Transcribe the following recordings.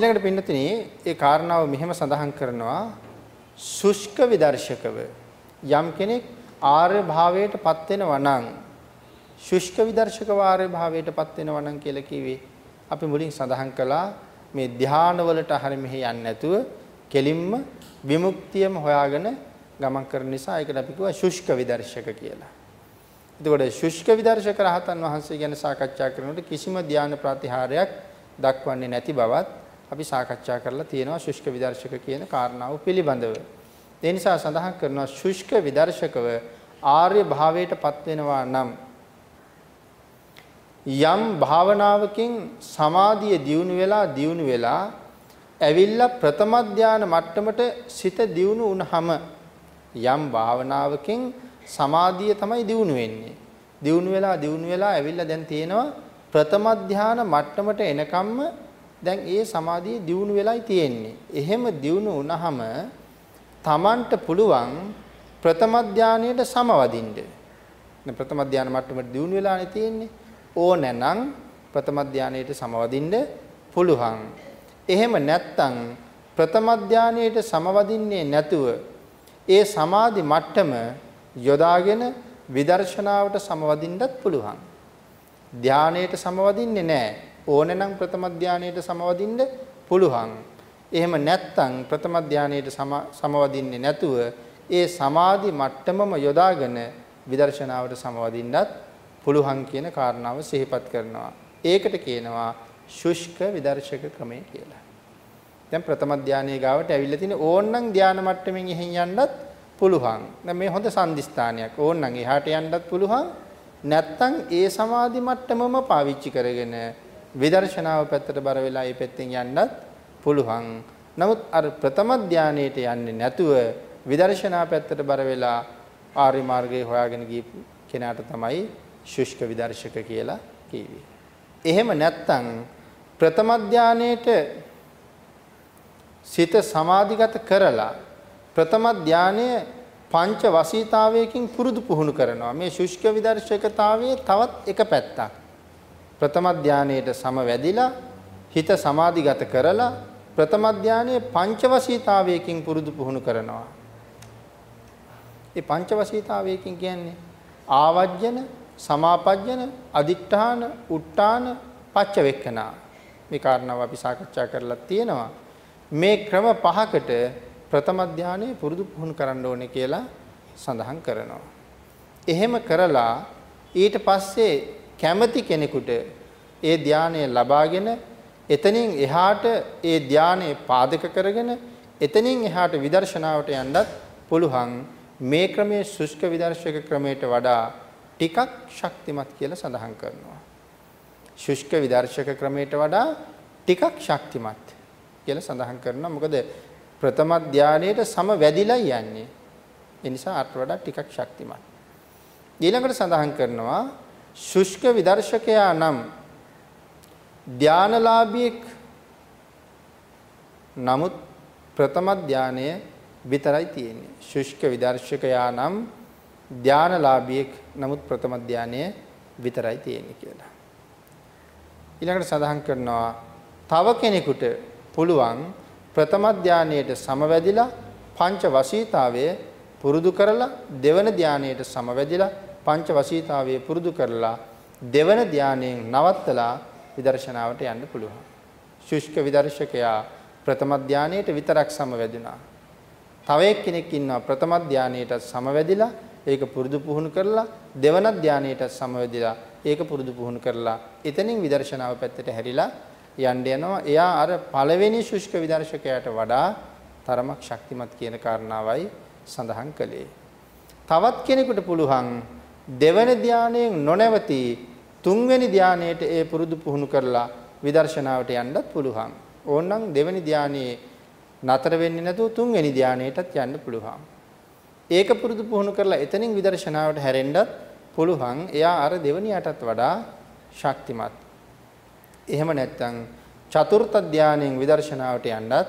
ඊළඟට පින්නතිනි ඒ කාරණාව මෙහෙම සඳහන් කරනවා ශුෂ්ක විදර්ශකව යම් කෙනෙක් ආර්ය භාවයටපත් වෙනවා නම් ශුෂ්ක විදර්ශක ආර්ය භාවයටපත් වෙනවා නම් කියලා කිව්වේ අපි මුලින් සඳහන් කළා මේ ධානවලට හරිය මෙහෙ යන්නේ නැතුව කෙලින්ම විමුක්තියම හොයාගෙන ගමන් කරන නිසා ඒකට අපි කිව්වා ශුෂ්ක විදර්ශක කියලා. එතකොට ශුෂ්ක විදර්ශක රහතන් වහන්සේ ගැන සාකච්ඡා කරනකොට කිසිම ධාන ප්‍රතිහාරයක් දක්වන්නේ නැති බවත් අපි සාකච්ඡා කරලා තියෙනවා ශුෂ්ක විදර්ශක කියන කාරණාව පිළිබඳව. ඒ නිසා සඳහන් කරනවා ශුෂ්ක විදර්ශකව ආර්ය භාවයටපත් වෙනවා නම් යම් භාවනාවකින් සමාධිය දියුණු වෙලා දියුණු වෙලා ඇවිල්ලා ප්‍රථම ධානය මට්ටමට සිත දියුණු වුණහම යම් භාවනාවකින් සමාධිය තමයි දියුණු වෙන්නේ. දියුණු වෙලා දියුණු වෙලා ඇවිල්ලා දැන් තියෙනවා ප්‍රථම ධානය මට්ටමට එනකම්ම දැන් ඒ සමාධිය දියුණු වෙලයි තියෙන්නේ. එහෙම දියුණු වුණාම Tamanට පුළුවන් ප්‍රථම ධානයට සමවදින්න. දැන් ප්‍රථම ධාන මට්ටමට දියුණු වෙලානේ තියෙන්නේ. ඕනනම් ප්‍රථම ධානයට සමවදින්න පුළුවන්. එහෙම නැත්නම් ප්‍රථම ධානයට සමවදින්නේ නැතුව ඒ සමාධි මට්ටම යොදාගෙන විදර්ශනාවට සමවදින්නත් පුළුවන්. ධානයට සමවදින්නේ නැහැ. ඕනේ නම් ප්‍රථම ධානයට සමවදින්න පුළුවන්. එහෙම නැත්නම් ප්‍රථම ධානයට සමවදින්නේ නැතුව ඒ සමාධි මට්ටමම යොදාගෙන විදර්ශනාවට සමවදින්නත් පුළුවන් කියන කාරණාව සිහිපත් කරනවා. ඒකට කියනවා ශුෂ්ක විදර්ශක ක්‍රමය කියලා. දැන් ප්‍රථම ධානයේ ගාවට ඇවිල්ලා තියෙන ඕන්නම් ධාන මට්ටමින් එහෙන් යන්නත් පුළුවන්. දැන් මේ හොඳ සම්දිස්ථානයක්. ඕන්නම් එහාට යන්නත් පුළුවන්. නැත්තම් ඒ සමාධි මට්ටමම පාවිච්චි කරගෙන විදර්ශනාව පැත්තට බර වෙලා මේ පැත්තෙන් යන්නත් පුළුවන්. නමුත් අර ප්‍රථම ධානයේට යන්නේ නැතුව විදර්ශනා පැත්තට බර වෙලා ආර්ය මාර්ගයේ හොයාගෙන ගිය කෙනාට තමයි ශුෂ්ක විදර්ශක කියලා කිව්වේ. එහෙම නැත්තම් ප්‍රථම ධානයේට සිත සමාධිගත කරලා ප්‍රථම ධානය පංච වසීතාවයකින් පුරුදු පුහුණු කරනවා. මේ ශුෂ්ක විදර්ශකතාවයේ තවත් එක පැත්තක්. ප්‍රථම ධානයේට සමවැදිලා හිත සමාධිගත කරලා ප්‍රථම ධානයේ පංචවසීතාවයකින් පුරුදු පුහුණු කරනවා. ඒ පංචවසීතාවයකින් කියන්නේ ආවජ්ජන, සමාපජ්ජන, අදිඨාන, උට්ටාන, පච්චවෙක්කනා. මේ කාරණාව අපි සාකච්ඡා කරලා තියෙනවා. මේ ක්‍රම පහකට ප්‍රථම ධානයේ පුරුදු පුහුණු කරන්න ඕනේ කියලා සඳහන් කරනවා. එහෙම කරලා ඊට පස්සේ කැමති කෙනෙකුට ඒ ධානය ලබාගෙන එතනින් එහාට ඒ ධානය පාදක කරගෙන එතනින් එහාට විදර්ශනාවට යන්නත් පුළුවන් මේ ක්‍රමයේ ශුෂ්ක විදර්ශක ක්‍රමයට වඩා ටිකක් ශක්තිමත් කියලා සඳහන් කරනවා. ශුෂ්ක විදර්ශක ක්‍රමයට වඩා ටිකක් ශක්තිමත් කියලා සඳහන් කරනවා. මොකද ප්‍රථම ධානයේට සම වැඩිලා යන්නේ. ඒ නිසා අට වඩා ටිකක් ශක්තිමත්. ඊළඟට සඳහන් කරනවා ශුෂ්ක විදර්ශකයා නම් ධානලාභියෙක් නමුත් ප්‍රථම ධානය විතරයි තියෙන්නේ. ශුෂ්ක විදර්ශකයා නම් ධානලාභියෙක් නමුත් ප්‍රථම ධානය විතරයි තියෙන්නේ කියලා. ඊළඟට සඳහන් කරනවා තව කෙනෙකුට පුළුවන් ප්‍රථම ධානයේට සමවැදිලා පංච වසීතාවය පුරුදු කරලා දෙවන ධානයේට සමවැදිලා පංච වශීතාවයේ පුරුදු කරලා දෙවන ධානයෙන් නවත්තලා විදර්ශනාවට යන්න පුළුවන්. ශුෂ්ක විදර්ශකයා ප්‍රථම ධානයේට විතරක් සමවැදුනා. තව එක්කෙනෙක් ඉන්නවා ප්‍රථම ධානයේට සමවැදිලා ඒක පුරුදු පුහුණු කරලා දෙවන ධානයේට සමවැදිලා ඒක පුරුදු පුහුණු කරලා එතනින් විදර්ශනාව පැත්තට හැරිලා යන්න යනවා. එයා අර පළවෙනි ශුෂ්ක විදර්ශකයාට වඩා තරමක් ශක්තිමත් කියන කාරණාවයි සඳහන් කළේ. තවත් කෙනෙකුට පුළුවන් දෙවන ධානයෙන් නොනැවති තුන්වෙනි ධානයට ඒ පුරුදු පුහුණු කරලා විදර්ශනාවට යන්නත් පුළුවන්. ඕනනම් දෙවෙනි ධානයේ නතර වෙන්නේ නැතුව තුන්වෙනි ධානයටත් යන්න පුළුවන්. ඒක පුරුදු පුහුණු කරලා එතනින් විදර්ශනාවට හැරෙන්නත් පුළුවන්. එයා අර දෙවෙනියටත් වඩා ශක්තිමත්. එහෙම නැත්නම් චතුර්ථ ධානයෙන් විදර්ශනාවට යන්නත්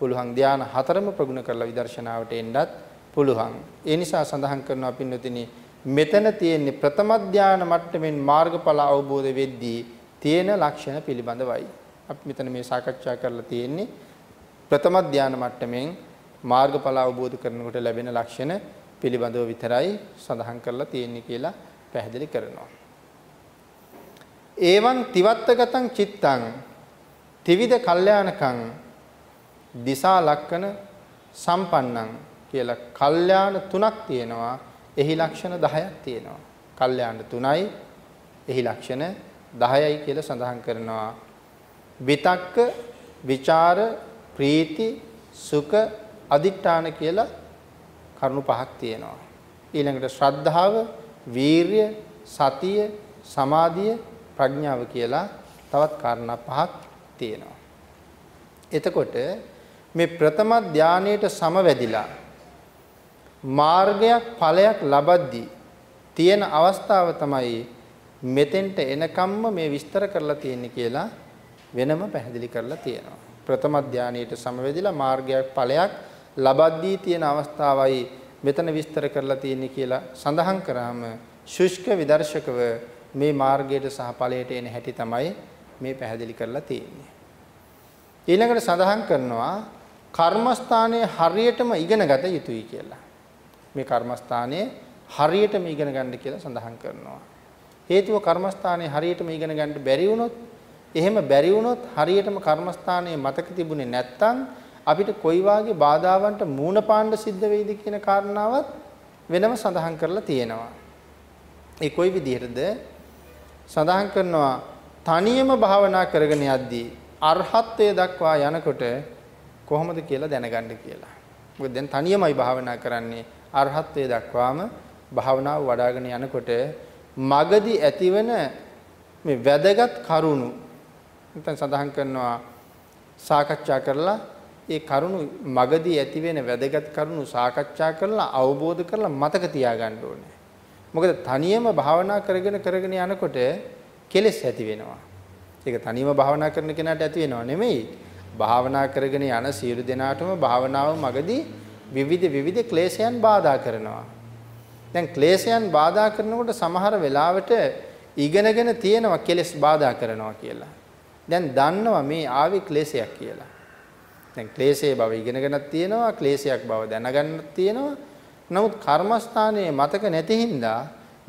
පුළුවන්. ධාන හතරම ප්‍රගුණ කරලා විදර්ශනාවට එන්නත් පුළුවන්. ඒ නිසා සඳහන් කරනවා පින්නතිනි මෙතන තියෙන්නේ ප්‍රථම ධානය මට්ටමින් මාර්ගඵල අවබෝධ වෙද්දී තියෙන ලක්ෂණ පිළිබඳවයි. අපි මෙතන මේ සාකච්ඡා කරලා තියෙන්නේ ප්‍රථම ධානය මට්ටමින් මාර්ගඵල අවබෝධ කරනකොට ලැබෙන ලක්ෂණ පිළිබඳව විතරයි සඳහන් කරලා තියෙන්නේ කියලා පැහැදිලි කරනවා. ඒවන් තිවත්තගතං චිත්තං ත්‍රිවිධ කල්යාණකං දිසා ලක්කන සම්පන්නං කියලා කල්යාණ තුනක් තියෙනවා. එහි ලක්ෂණ 10ක් තියෙනවා. කල්යාණ තුනයි එහි ලක්ෂණ 10යි කියලා සඳහන් කරනවා. විතක්ක, ਵਿਚාර, ප්‍රීති, සුඛ, අදිඨාන කියලා කරුණු පහක් තියෙනවා. ඊළඟට ශ්‍රද්ධාව, වීරිය, සතිය, සමාධිය, ප්‍රඥාව කියලා තවත් කාරණා පහක් තියෙනවා. එතකොට මේ ප්‍රථම ධානයේට සමවැදිලා මාර්ගයක් ඵලයක් ලබද්දී තියෙන අවස්ථාව තමයි මෙතෙන්ට එනකම්ම මේ විස්තර කරලා තියෙන්නේ කියලා වෙනම පැහැදිලි කරලා තියෙනවා. ප්‍රථම ධානයේට සමවැදිලා මාර්ගයක් ඵලයක් ලබද්දී තියෙන අවස්ථාවයි මෙතන විස්තර කරලා තියෙන්නේ කියලා සඳහන් කරාම ශුෂ්ක විදර්ශකව මේ මාර්ගයට සහ ඵලයට එන හැටි තමයි මේ පැහැදිලි කරලා තියෙන්නේ. ඊළඟට සඳහන් කරනවා කර්මස්ථානයේ හරියටම ඉගෙන ගත යුතුයි කියලා. මේ කර්මස්ථානයේ හරියටම ඉගෙන ගන්න කියලා සඳහන් කරනවා. හේතුව කර්මස්ථානයේ හරියටම ඉගෙන ගන්න බැරි වුණොත් එහෙම බැරි වුණොත් හරියටම කර්මස්ථානයේ මතක තිබුණේ නැත්තම් අපිට කොයි වාගේ බාධාවන්ට මූණ පාන්න සිද්ධ වෙයිද කියන කාරණාවත් වෙනම සඳහන් කරලා තියෙනවා. ඒ කොයි විදිහටද සඳහන් කරනවා තනියම භාවනා කරගෙන යද්දී අරහත්ත්වයට දක්වා යනකොට කොහොමද කියලා දැනගන්න කියලා. මොකද දැන් තනියමයි භාවනා කරන්නේ අරහත්ත්වයට දක්වාම භාවනාව වඩ아가න යනකොට මගදී ඇතිවන මේ වැදගත් කරුණු නැත්නම් සඳහන් කරනවා සාකච්ඡා කරලා ඒ කරුණු මගදී ඇති වෙන වැදගත් කරුණු සාකච්ඡා කරලා අවබෝධ කරලා මතක තියාගන්න ඕනේ. මොකද තනියම භාවනා කරගෙන කරගෙන යනකොට කෙලෙස් ඇති වෙනවා. ඒක තනියම භාවනා කරන කෙනාට ඇති වෙනව නෙමෙයි. භාවනා කරගෙන යන සියලු දෙනාටම භාවනාව මගදී විවිධ විවිධ ක්ලේශයන් බාධා කරනවා. දැන් ක්ලේශයන් බාධා කරනකොට සමහර වෙලාවට ඉගෙනගෙන තියෙනවා කෙලෙස් බාධා කරනවා කියලා. දැන් දන්නවා මේ ආවේ ක්ලේශයක් කියලා. දැන් ක්ලේශයේ බව ඉගෙනගෙනත් තියෙනවා ක්ලේශයක් බව දැනගන්නත් තියෙනවා නමුත් කර්මස්ථානයේ මතක නැති හින්දා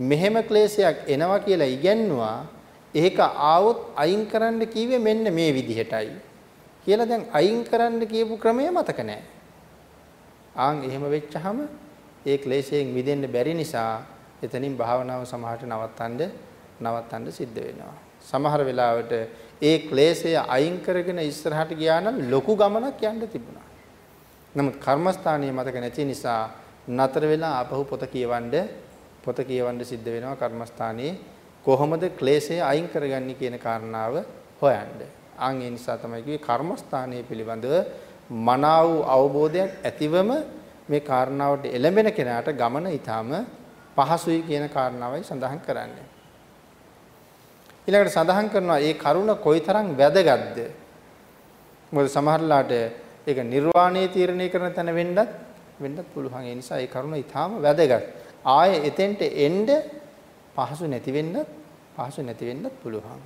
මෙහෙම ක්ලේශයක් එනවා කියලා ඉගැන්නුවා ඒක ආවොත් අයින් කරන්න කිව්වේ මෙන්න මේ විදිහටයි කියලා දැන් අයින් කරන්න කියපු ක්‍රමය මතක නැහැ ආන් එහෙම වෙච්චහම ඒ ක්ලේශයෙන් මිදෙන්න බැරි නිසා එතනින් භාවනාව සමහරට නවත්තන්න නවත්තන්න සිද්ධ වෙනවා සමහර වෙලාවට ඒ ක්ලේශය අයින් කරගෙන ඉස්සරහට ගියා නම් ලොකු ගමනක් යන්න තිබුණා. නමුත් කර්මස්ථානීය මතක නැති නිසා නතර වෙලා ආපහු පොත කියවන්න පොත කියවන්න සිද්ධ වෙනවා කර්මස්ථානයේ කොහොමද ක්ලේශය අයින් කරගන්නේ කියන කාරණාව හොයන්න. ආන් ඒ නිසා තමයි කිව්වේ කර්මස්ථානයේ පිළිබඳව මනාව අවබෝධයක් ඇතිවම මේ කාරණාවට එළඹෙන කෙනාට ගමන ඊටාම පහසුයි කියන කාරණාවයි සඳහන් කරන්නේ. ඊළඟට සඳහන් කරනවා මේ කරුණ කොයිතරම් වැදගත්ද? මොකද සමහරලාට ඒක නිර්වාණය තීරණය කරන තැන වෙන්නත් වෙන්නත් පුළුවන්. ඒ නිසා මේ කරුණ ඊටාම වැදගත්. ආයේ එතෙන්ට එන්න පහසු නැති වෙන්නත් පහසු නැති වෙන්නත් පුළුවන්.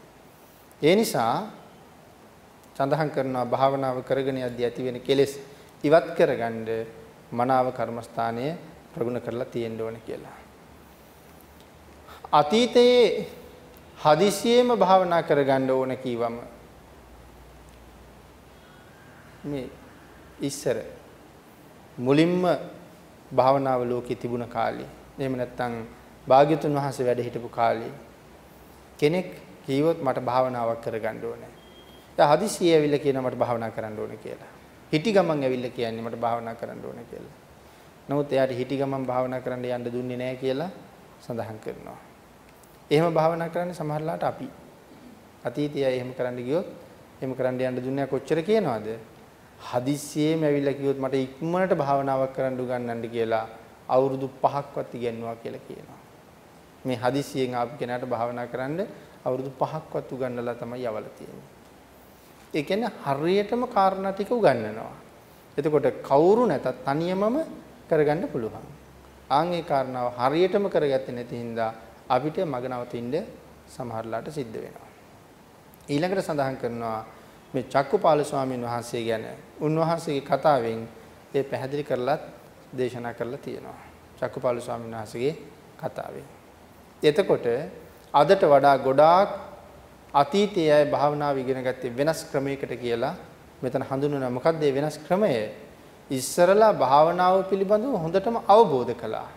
ඒ නිසා සඳහන් කරනවා භාවනාව කරගෙන යද්දී ඇති වෙන කෙලෙස් ඉවත් කරගන්න මනාව කර්මස්ථානය ප්‍රගුණ කරලා තියෙන්න ඕන කියලා අතීතයේ හදිසියෙම භාවනා කරගන්න ඕන කීවම මේ ඉස්සර මුලින්ම භාවනාව ලෝකේ තිබුණ කාලේ එහෙම නැත්නම් භාග්‍යතුන් වහන්සේ වැඩ හිටපු කාලේ කෙනෙක් කීවොත් මට භාවනාවක් කරගන්න ඕනේ. දැන් හදිසියෙ ඇවිල්ලා කියනවා මට භාවනා කරන්න ඕනේ කියලා. හිටි ගමන් ඇවිල්ලා කියන්නේ මට භාවනා කරන්න ඕනේ කියලා. නමුත් එයාට හිටි ගමන් භාවනා කරන්න යන්න දුන්නේ නැහැ කියලා සඳහන් කරනවා. එහෙම භාවනා කරන්නේ සමහරලාට අපි. අතීතය එහෙම කරන්න ගියොත් එහෙම කරන්න යන්න දුන්නා කොච්චර කියනවද? හදිස්සියෙම ඇවිල්ලා කිව්වොත් මට ඉක්මනට භාවනාවක් කරන්න උගන්වන්න කියලා අවුරුදු 5ක්වත් ඉගෙනුවා කියලා කියනවා. මේ හදිස්සියෙන් ආපු කෙනාට භාවනා කරන්න අවුරුදු 5ක්වත් උගන්වලා තමයි යවලා තියෙන්නේ. ඒ කියන්නේ හරියටම කාරණා ටික උගන්වනවා. එතකොට කවුරු නැතත් තනියමම කරගන්න පුළුවන්. ආන් ඒ කාරණාව හරියටම කරගත්තේ නැති හින්දා අපිට මග නවතින්න සමහරලාට සිද්ධ වෙනවා. ඊළඟට සඳහන් කරනවා මේ චක්කුපාල ස්වාමීන් වහන්සේ ගැන උන්වහන්සේගේ කතාවෙන් ඒ පැහැදිලි කරලත් දේශනා කරලා තියෙනවා. චක්කුපාල ස්වාමීන් වහන්සේගේ කතාවෙන්. එතකොට අදට වඩා ගොඩාක් අතීතයේ අය භාවනාව ඉගෙන ගත්තේ වෙනස් ක්‍රමයකට කියලා මෙතන හඳුන්වන මොකක්ද මේ වෙනස් ක්‍රමය? ඉස්සරලා භාවනාව පිළිබඳව හොඳටම අවබෝධ කළා.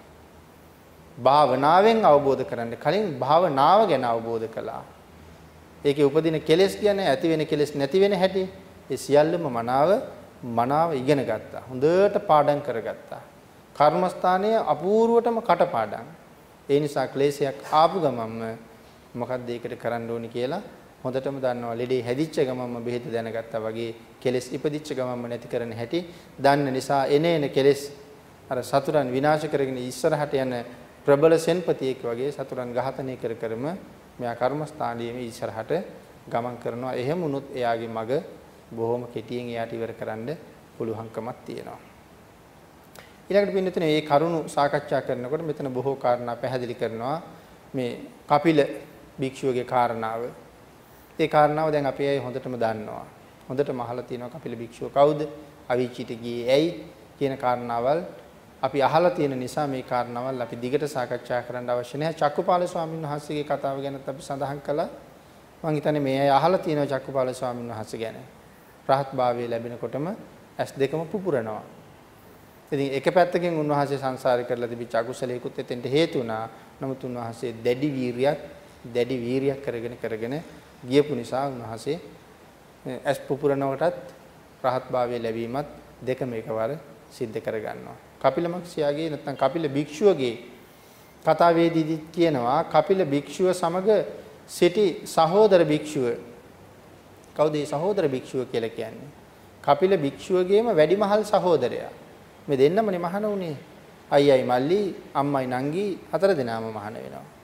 භාවනාවෙන් අවබෝධ කරන්න කලින් භාවනාව ගැන අවබෝධ කළා. ඒකේ උපදින කෙලෙස් කියන්නේ ඇති වෙන කෙලෙස් නැති වෙන හැටි ඒ සියල්ලම මනාව මනාව ඉගෙන ගත්තා. හොඳට පාඩම් කරගත්තා. කර්මස්ථානයේ අපූර්වටම කටපාඩම්. ඒ නිසා ක්ලේශයක් ආපු ගමන්ම මොකක්ද ඒකට කරන්න ඕනි කියලා හොඳටම දන්නවා. ලෙඩේ හැදිච්ච ගමන්ම බෙහෙත දැනගත්තා වගේ කෙලෙස් ඉපදිච්ච ගමන්ම නැති කරන්න හැටි දන්න නිසා එන එන කෙලෙස් අර සතුරන් විනාශ කරගෙන ඉස්සරහට යන ප්‍රබල සෙන්පතියෙක් වගේ සතුරන් ඝාතනය කර කරම මෙයා කර්මස්ථානයේම ඉස්සරහට ගමන් කරනවා. එහෙම වුණොත් එයාගේ මග බොහොම කෙටියෙන් එයාට ඉවර කරන්න පුළුවන්කමක් තියෙනවා. ඊළඟට පින්නතුනේ මේ කරුණු සාකච්ඡා කරනකොට මෙතන බොහෝ කාරණා පැහැදිලි කරනවා මේ කපිල භික්ෂුවගේ කාරණාව. ඒ කාරණාව දැන් අපි අය හොඳටම දන්නවා. හොඳටම අහලා තියෙනවා කපිල භික්ෂුව කවුද? අවීචිත ගියේ ඇයි කියන කාරණාවල් අපි අහලා තියෙන නිසා මේ කාරණාවල් අපි දිගට සාකච්ඡා කරන්න අවශ්‍ය නැහැ. චක්කුපාල ස්වාමීන් වහන්සේගේ කතාව ගැනත් අපි සඳහන් කළා. මම හිතන්නේ මේ අය අහලා තියෙනවා චක්කුපාල ස්වාමීන් වහන්සේ ගැන. රහත් භාවයේ ලැබෙනකොටම ඇස් දෙකම පුපුරනවා. ඉතින් එක පැත්තකින් උන්වහන්සේ සංසාරේ කරලා තිබිච්ච අකුසලයකුත් එතෙන්ට හේතු වුණා. නමුත් උන්වහන්සේ දැඩි වීරියක් දැඩි වීරියක් කරගෙන කරගෙන ගියපු නිසා උන්වහන්සේ ඇස් පුපුරනකොටත් රහත් භාවයේ ලැබීමත් දෙකම එකවර සිද්ධ කරගන්නවා. කපිල මක්ෂයාගේ නැත්නම් කපිල භික්ෂුවගේ කතාවේදීදී කියනවා කපිල භික්ෂුව සමග සිටි සහෝදර භික්ෂුව කවුද මේ සහෝදර භික්ෂුව කියලා කියන්නේ? කපිල භික්ෂුවගේම වැඩිමහල් සහෝදරයා. මේ දෙන්නමනේ මහාන උනේ. අයියයි මල්ලි අම්මයි නංගි හතර දෙනාම මහාන වෙනවා.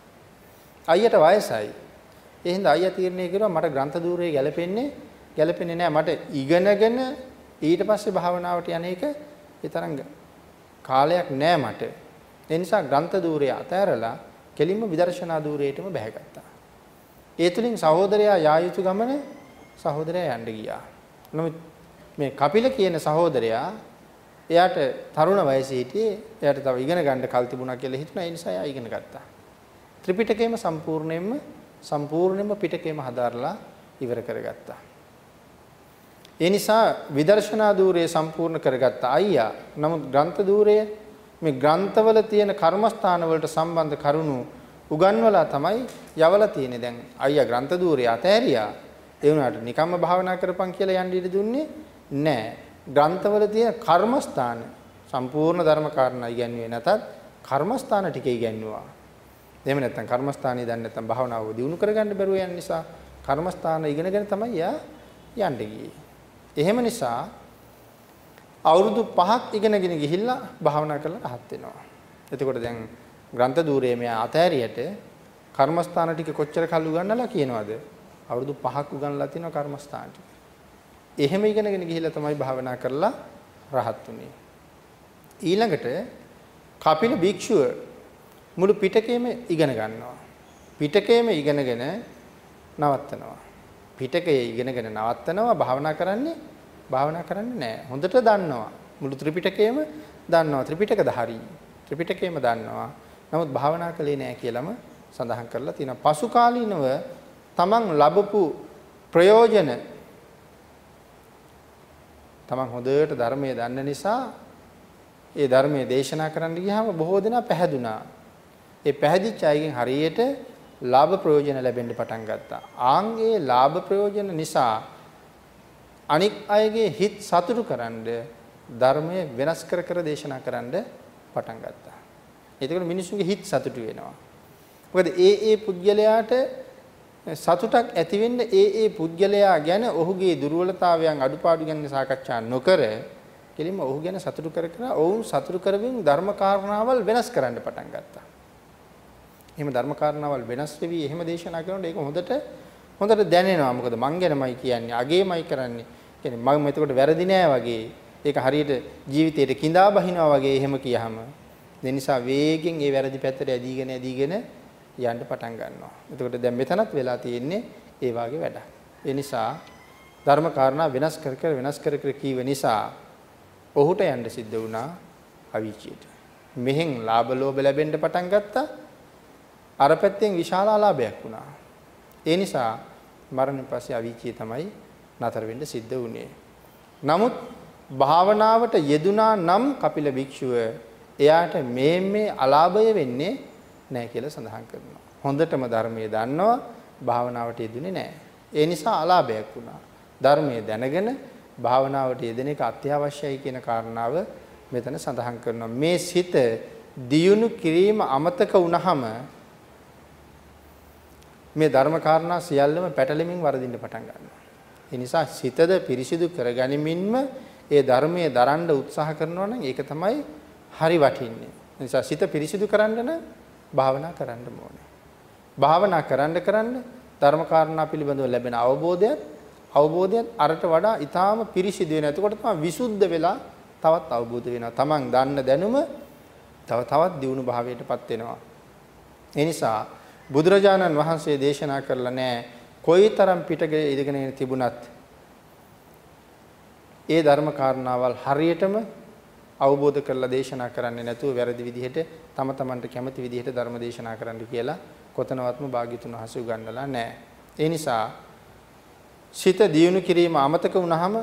අයියට වයසයි. ඒ හින්දා අයියා තීරණය කරුවා මට ග්‍රන්ථ ධූරයේ ගැලපෙන්නේ ගැලපෙන්නේ නැහැ. මට ඉගෙනගෙන ඊට පස්සේ භාවනාවට යන එක ඒ තරම් කාලයක් නෑ මට. ඒ නිසා ග්‍රන්ථ ධූරය අතහැරලා කෙලින්ම විදර්ශනා ධූරයටම බැහැගත්තා. ඒ තුලින් සහෝදරයා යා යුතු ගමන සහෝදරයා යන්න ගියා. නමුත් මේ කපිල කියන සහෝදරයා එයාට තරුණ වයසේ හිටියේ එයාට තව ඉගෙන ගන්න කල් තිබුණා කියලා හිතුණා ඒ නිසා එයා ඉගෙන ගත්තා. ත්‍රිපිටකයම සම්පූර්ණයෙන්ම සම්පූර්ණයෙන්ම පිටකයම හදාarලා ඉවර කරගත්තා. ඒ නිසා විදර්ශනා ධූරය සම්පූර්ණ කරගත්ත අයියා නමුත් ග්‍රන්ථ ධූරය මේ ග්‍රන්ථවල තියෙන කර්මස්ථාන වලට සම්බන්ධ කරුණු උගන්වලා තමයි යවලා තියෙන්නේ. දැන් අයියා ග්‍රන්ථ ධූරය අතෑරියා. ඒ වුණාට නිකම්ම භාවනා කරපන් කියලා යන්න ඉඩ දුන්නේ නැහැ. ග්‍රන්ථවල තියෙන කර්මස්ථාන සම්පූර්ණ ධර්ම කාරණා ඉගැන්වුවේ නැතත් කර්මස්ථාන ටික ඉගැන්වුවා. එහෙම නැත්නම් කර්මස්ථානිය දන්නේ නැත්නම් භාවනාව දියුණු කරගන්න බැරුව යන නිසා කර්මස්ථාන ඉගෙනගෙන තමයි යා යන්න ගියේ එහෙම නිසා අවුරුදු 5ක් ඉගෙනගෙන ගිහිල්ලා භාවනා කරලා රහත් වෙනවා. එතකොට දැන් ග්‍රන්ථ ධූරයේ මෙයා අතෑරියට කර්මස්ථාන ටික කොච්චර කල් උගන්වලා කියනවද? අවුරුදු 5ක් උගන්වලා තිනවා කර්මස්ථාන ටික. එහෙම ඉගෙනගෙන ගිහිල්ලා තමයි භාවනා කරලා රහත් උනේ. ඊළඟට කපිල භික්ෂුව මුළු පිටකේම ඉගෙන ගන්නවා. පිටකේම ඉගෙනගෙන නවත්තනවා. පිටකයේ ඉගෙනගෙන නවත්තනවා භාවනා කරන්නේ භාවනා කරන්නේ නැහැ. හොඳට දන්නවා. මුළු ත්‍රිපිටකයම දන්නවා. ත්‍රිපිටකධාරී. ත්‍රිපිටකයම දන්නවා. නමුත් භාවනා කළේ නැහැ කියලාම සඳහන් කරලා තියෙනවා. පසු කාලීනව තමන් ලැබපු ප්‍රයෝජන තමන් හොඳට ධර්මයේ දන්න නිසා ඒ ධර්මයේ දේශනා කරන්න ගියාම බොහෝ දෙනා පැහැදුනා. ඒ පැහැදිච්ච අයගෙන් හරියට ලාභ ප්‍රයෝජන ලැබෙන්න පටන් ගත්තා. ආන්ගේ ලාභ ප්‍රයෝජන නිසා අනික් අයගේ හිත් සතුටු කරන්න ධර්මය වෙනස් කර කර දේශනා කරන්න පටන් ගත්තා. එතකොට මිනිස්සුගේ හිත් සතුටු වෙනවා. මොකද ඒ ඒ පුද්ගලයාට සතුටක් ඇති වෙන්න ඒ ඒ පුද්ගලයා ගැන ඔහුගේ දුර්වලතාවයන් අඩුපාඩු ගැන සාකච්ඡා නොකර කෙලින්ම ඔහු ගැන සතුටු කර කර ඔවුන් සතුටු කරමින් ධර්ම කාරණාවල් වෙනස් කරන්න පටන් ගත්තා. එහෙම ධර්ම කාරණාවල් වෙනස් වෙවි එහෙම දේශනා කරනකොට ඒක හොඳට හොඳට දැනෙනවා. මොකද මං ගැනමයි කියන්නේ, අගේමයි කරන්නේ. කියන්නේ මම එතකොට වැරදි නෑ වගේ. ඒක හරියට ජීවිතේට කිඳා බහිනවා වගේ එහෙම කියහම ඒ නිසා වේගෙන් ඒ වැරදි පැත්තට ඇදීගෙන ඇදීගෙන යන්න පටන් ගන්නවා. එතකොට දැන් මෙතනත් වෙලා තියෙන්නේ ඒ වාගේ වැඩක්. ඒ නිසා ධර්ම කාරණා වෙනස් කර කර වෙනස් කර කර කීව නිසා ඔහුට යන්න සිද්ධ වුණා අවීචියට. මෙහෙන් ලාභ ලෝභ ලැබෙන්න පටන් ගත්තා. අර පැත්තෙන් විශාල ලාභයක් වුණා. ඒ නිසා මරණයෙන් පස්සේ අවීචිය තමයි නතර වෙන්න සිද්ධ වුණේ. නමුත් භාවනාවට යෙදුනා නම් කපිල භික්ෂුව එයාට මේ මේ අලාභය වෙන්නේ නැහැ කියලා සඳහන් කරනවා. හොඳටම ධර්මයේ දන්නවා භාවනාවට යෙදුනේ නැහැ. ඒ නිසා අලාභයක් වුණා. ධර්මයේ දැනගෙන භාවනාවට යෙදෙන එක අත්‍යවශ්‍යයි කියන කාරණාව මෙතන සඳහන් කරනවා. මේ සිත දියුණු කිරීම අමතක වුණහම මේ ධර්ම කාරණා සියල්ලම පැටලෙමින් වරදින්න පටන් ගන්නවා. ඒ නිසා සිතද පිරිසිදු කරගනිමින්ම ඒ ධර්මයේ දරන්න උත්සාහ කරනවා නම් ඒක තමයි හරි වටින්නේ. ඒ නිසා සිත පිරිසිදු කරන්න නම් භාවනා කරන්න ඕනේ. භාවනා කරන්න කරන්න ධර්ම කාරණා පිළිබඳව ලැබෙන අවබෝධයත් අවබෝධයත් අරට වඩා ඊටාම පිරිසිදු වෙනවා. එතකොට තමයි විසුද්ධ වෙලා තවත් අවබෝධ වෙනවා. Taman දන්න දැනුම තව තවත් දියුණු භාවයටපත් වෙනවා. ඒ නිසා බුදුරජාණන් වහන්සේ දේශනා කරලා නැහැ කොයිතරම් පිටකේ ඉඳගෙන තිබුණත් ඒ ධර්ම කාරණාවල් හරියටම අවබෝධ කරලා දේශනා කරන්නේ නැතුව වැරදි විදිහට තම තමන්ට කැමති විදිහට ධර්ම දේශනා කරන්න කියලා කොතනවත්ම භාග්‍යතුන් වහන්සේ උගන්වලා නැහැ. ඒ නිසා සිත දියුණු කිරීම අමතක වුණාම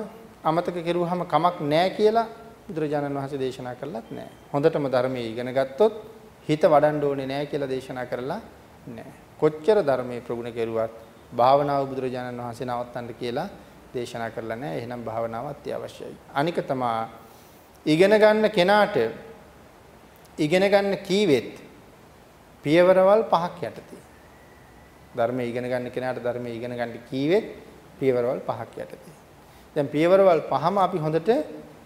අමතක කෙරුවාම කමක් නැහැ කියලා බුදුරජාණන් වහන්සේ දේශනා කළත් නැහැ. හොඳටම ධර්මයේ ඉගෙන ගත්තොත් හිත වඩන්න ඕනේ නැහැ කියලා දේශනා කරලා නැහැ. කොච්චර ධර්මයේ ප්‍රගුණ කෙරුවත් භාවනාව බුදුරජාණන් වහන්සේ නවත්තන්න කියලා දේශනා කරලා නැහැ. එහෙනම් භාවනාව අත්‍යවශ්‍යයි. අනික තමයි ඉගෙන ගන්න කෙනාට ඉගෙන ගන්න කීවෙත් පියවරවල් පහක් යටතේ. ධර්මයේ ඉගෙන ගන්න කෙනාට ධර්මයේ ඉගෙන ගන්න කීවෙත් පියවරවල් පහක් යටතේ. දැන් පියවරවල් පහම අපි හොඳට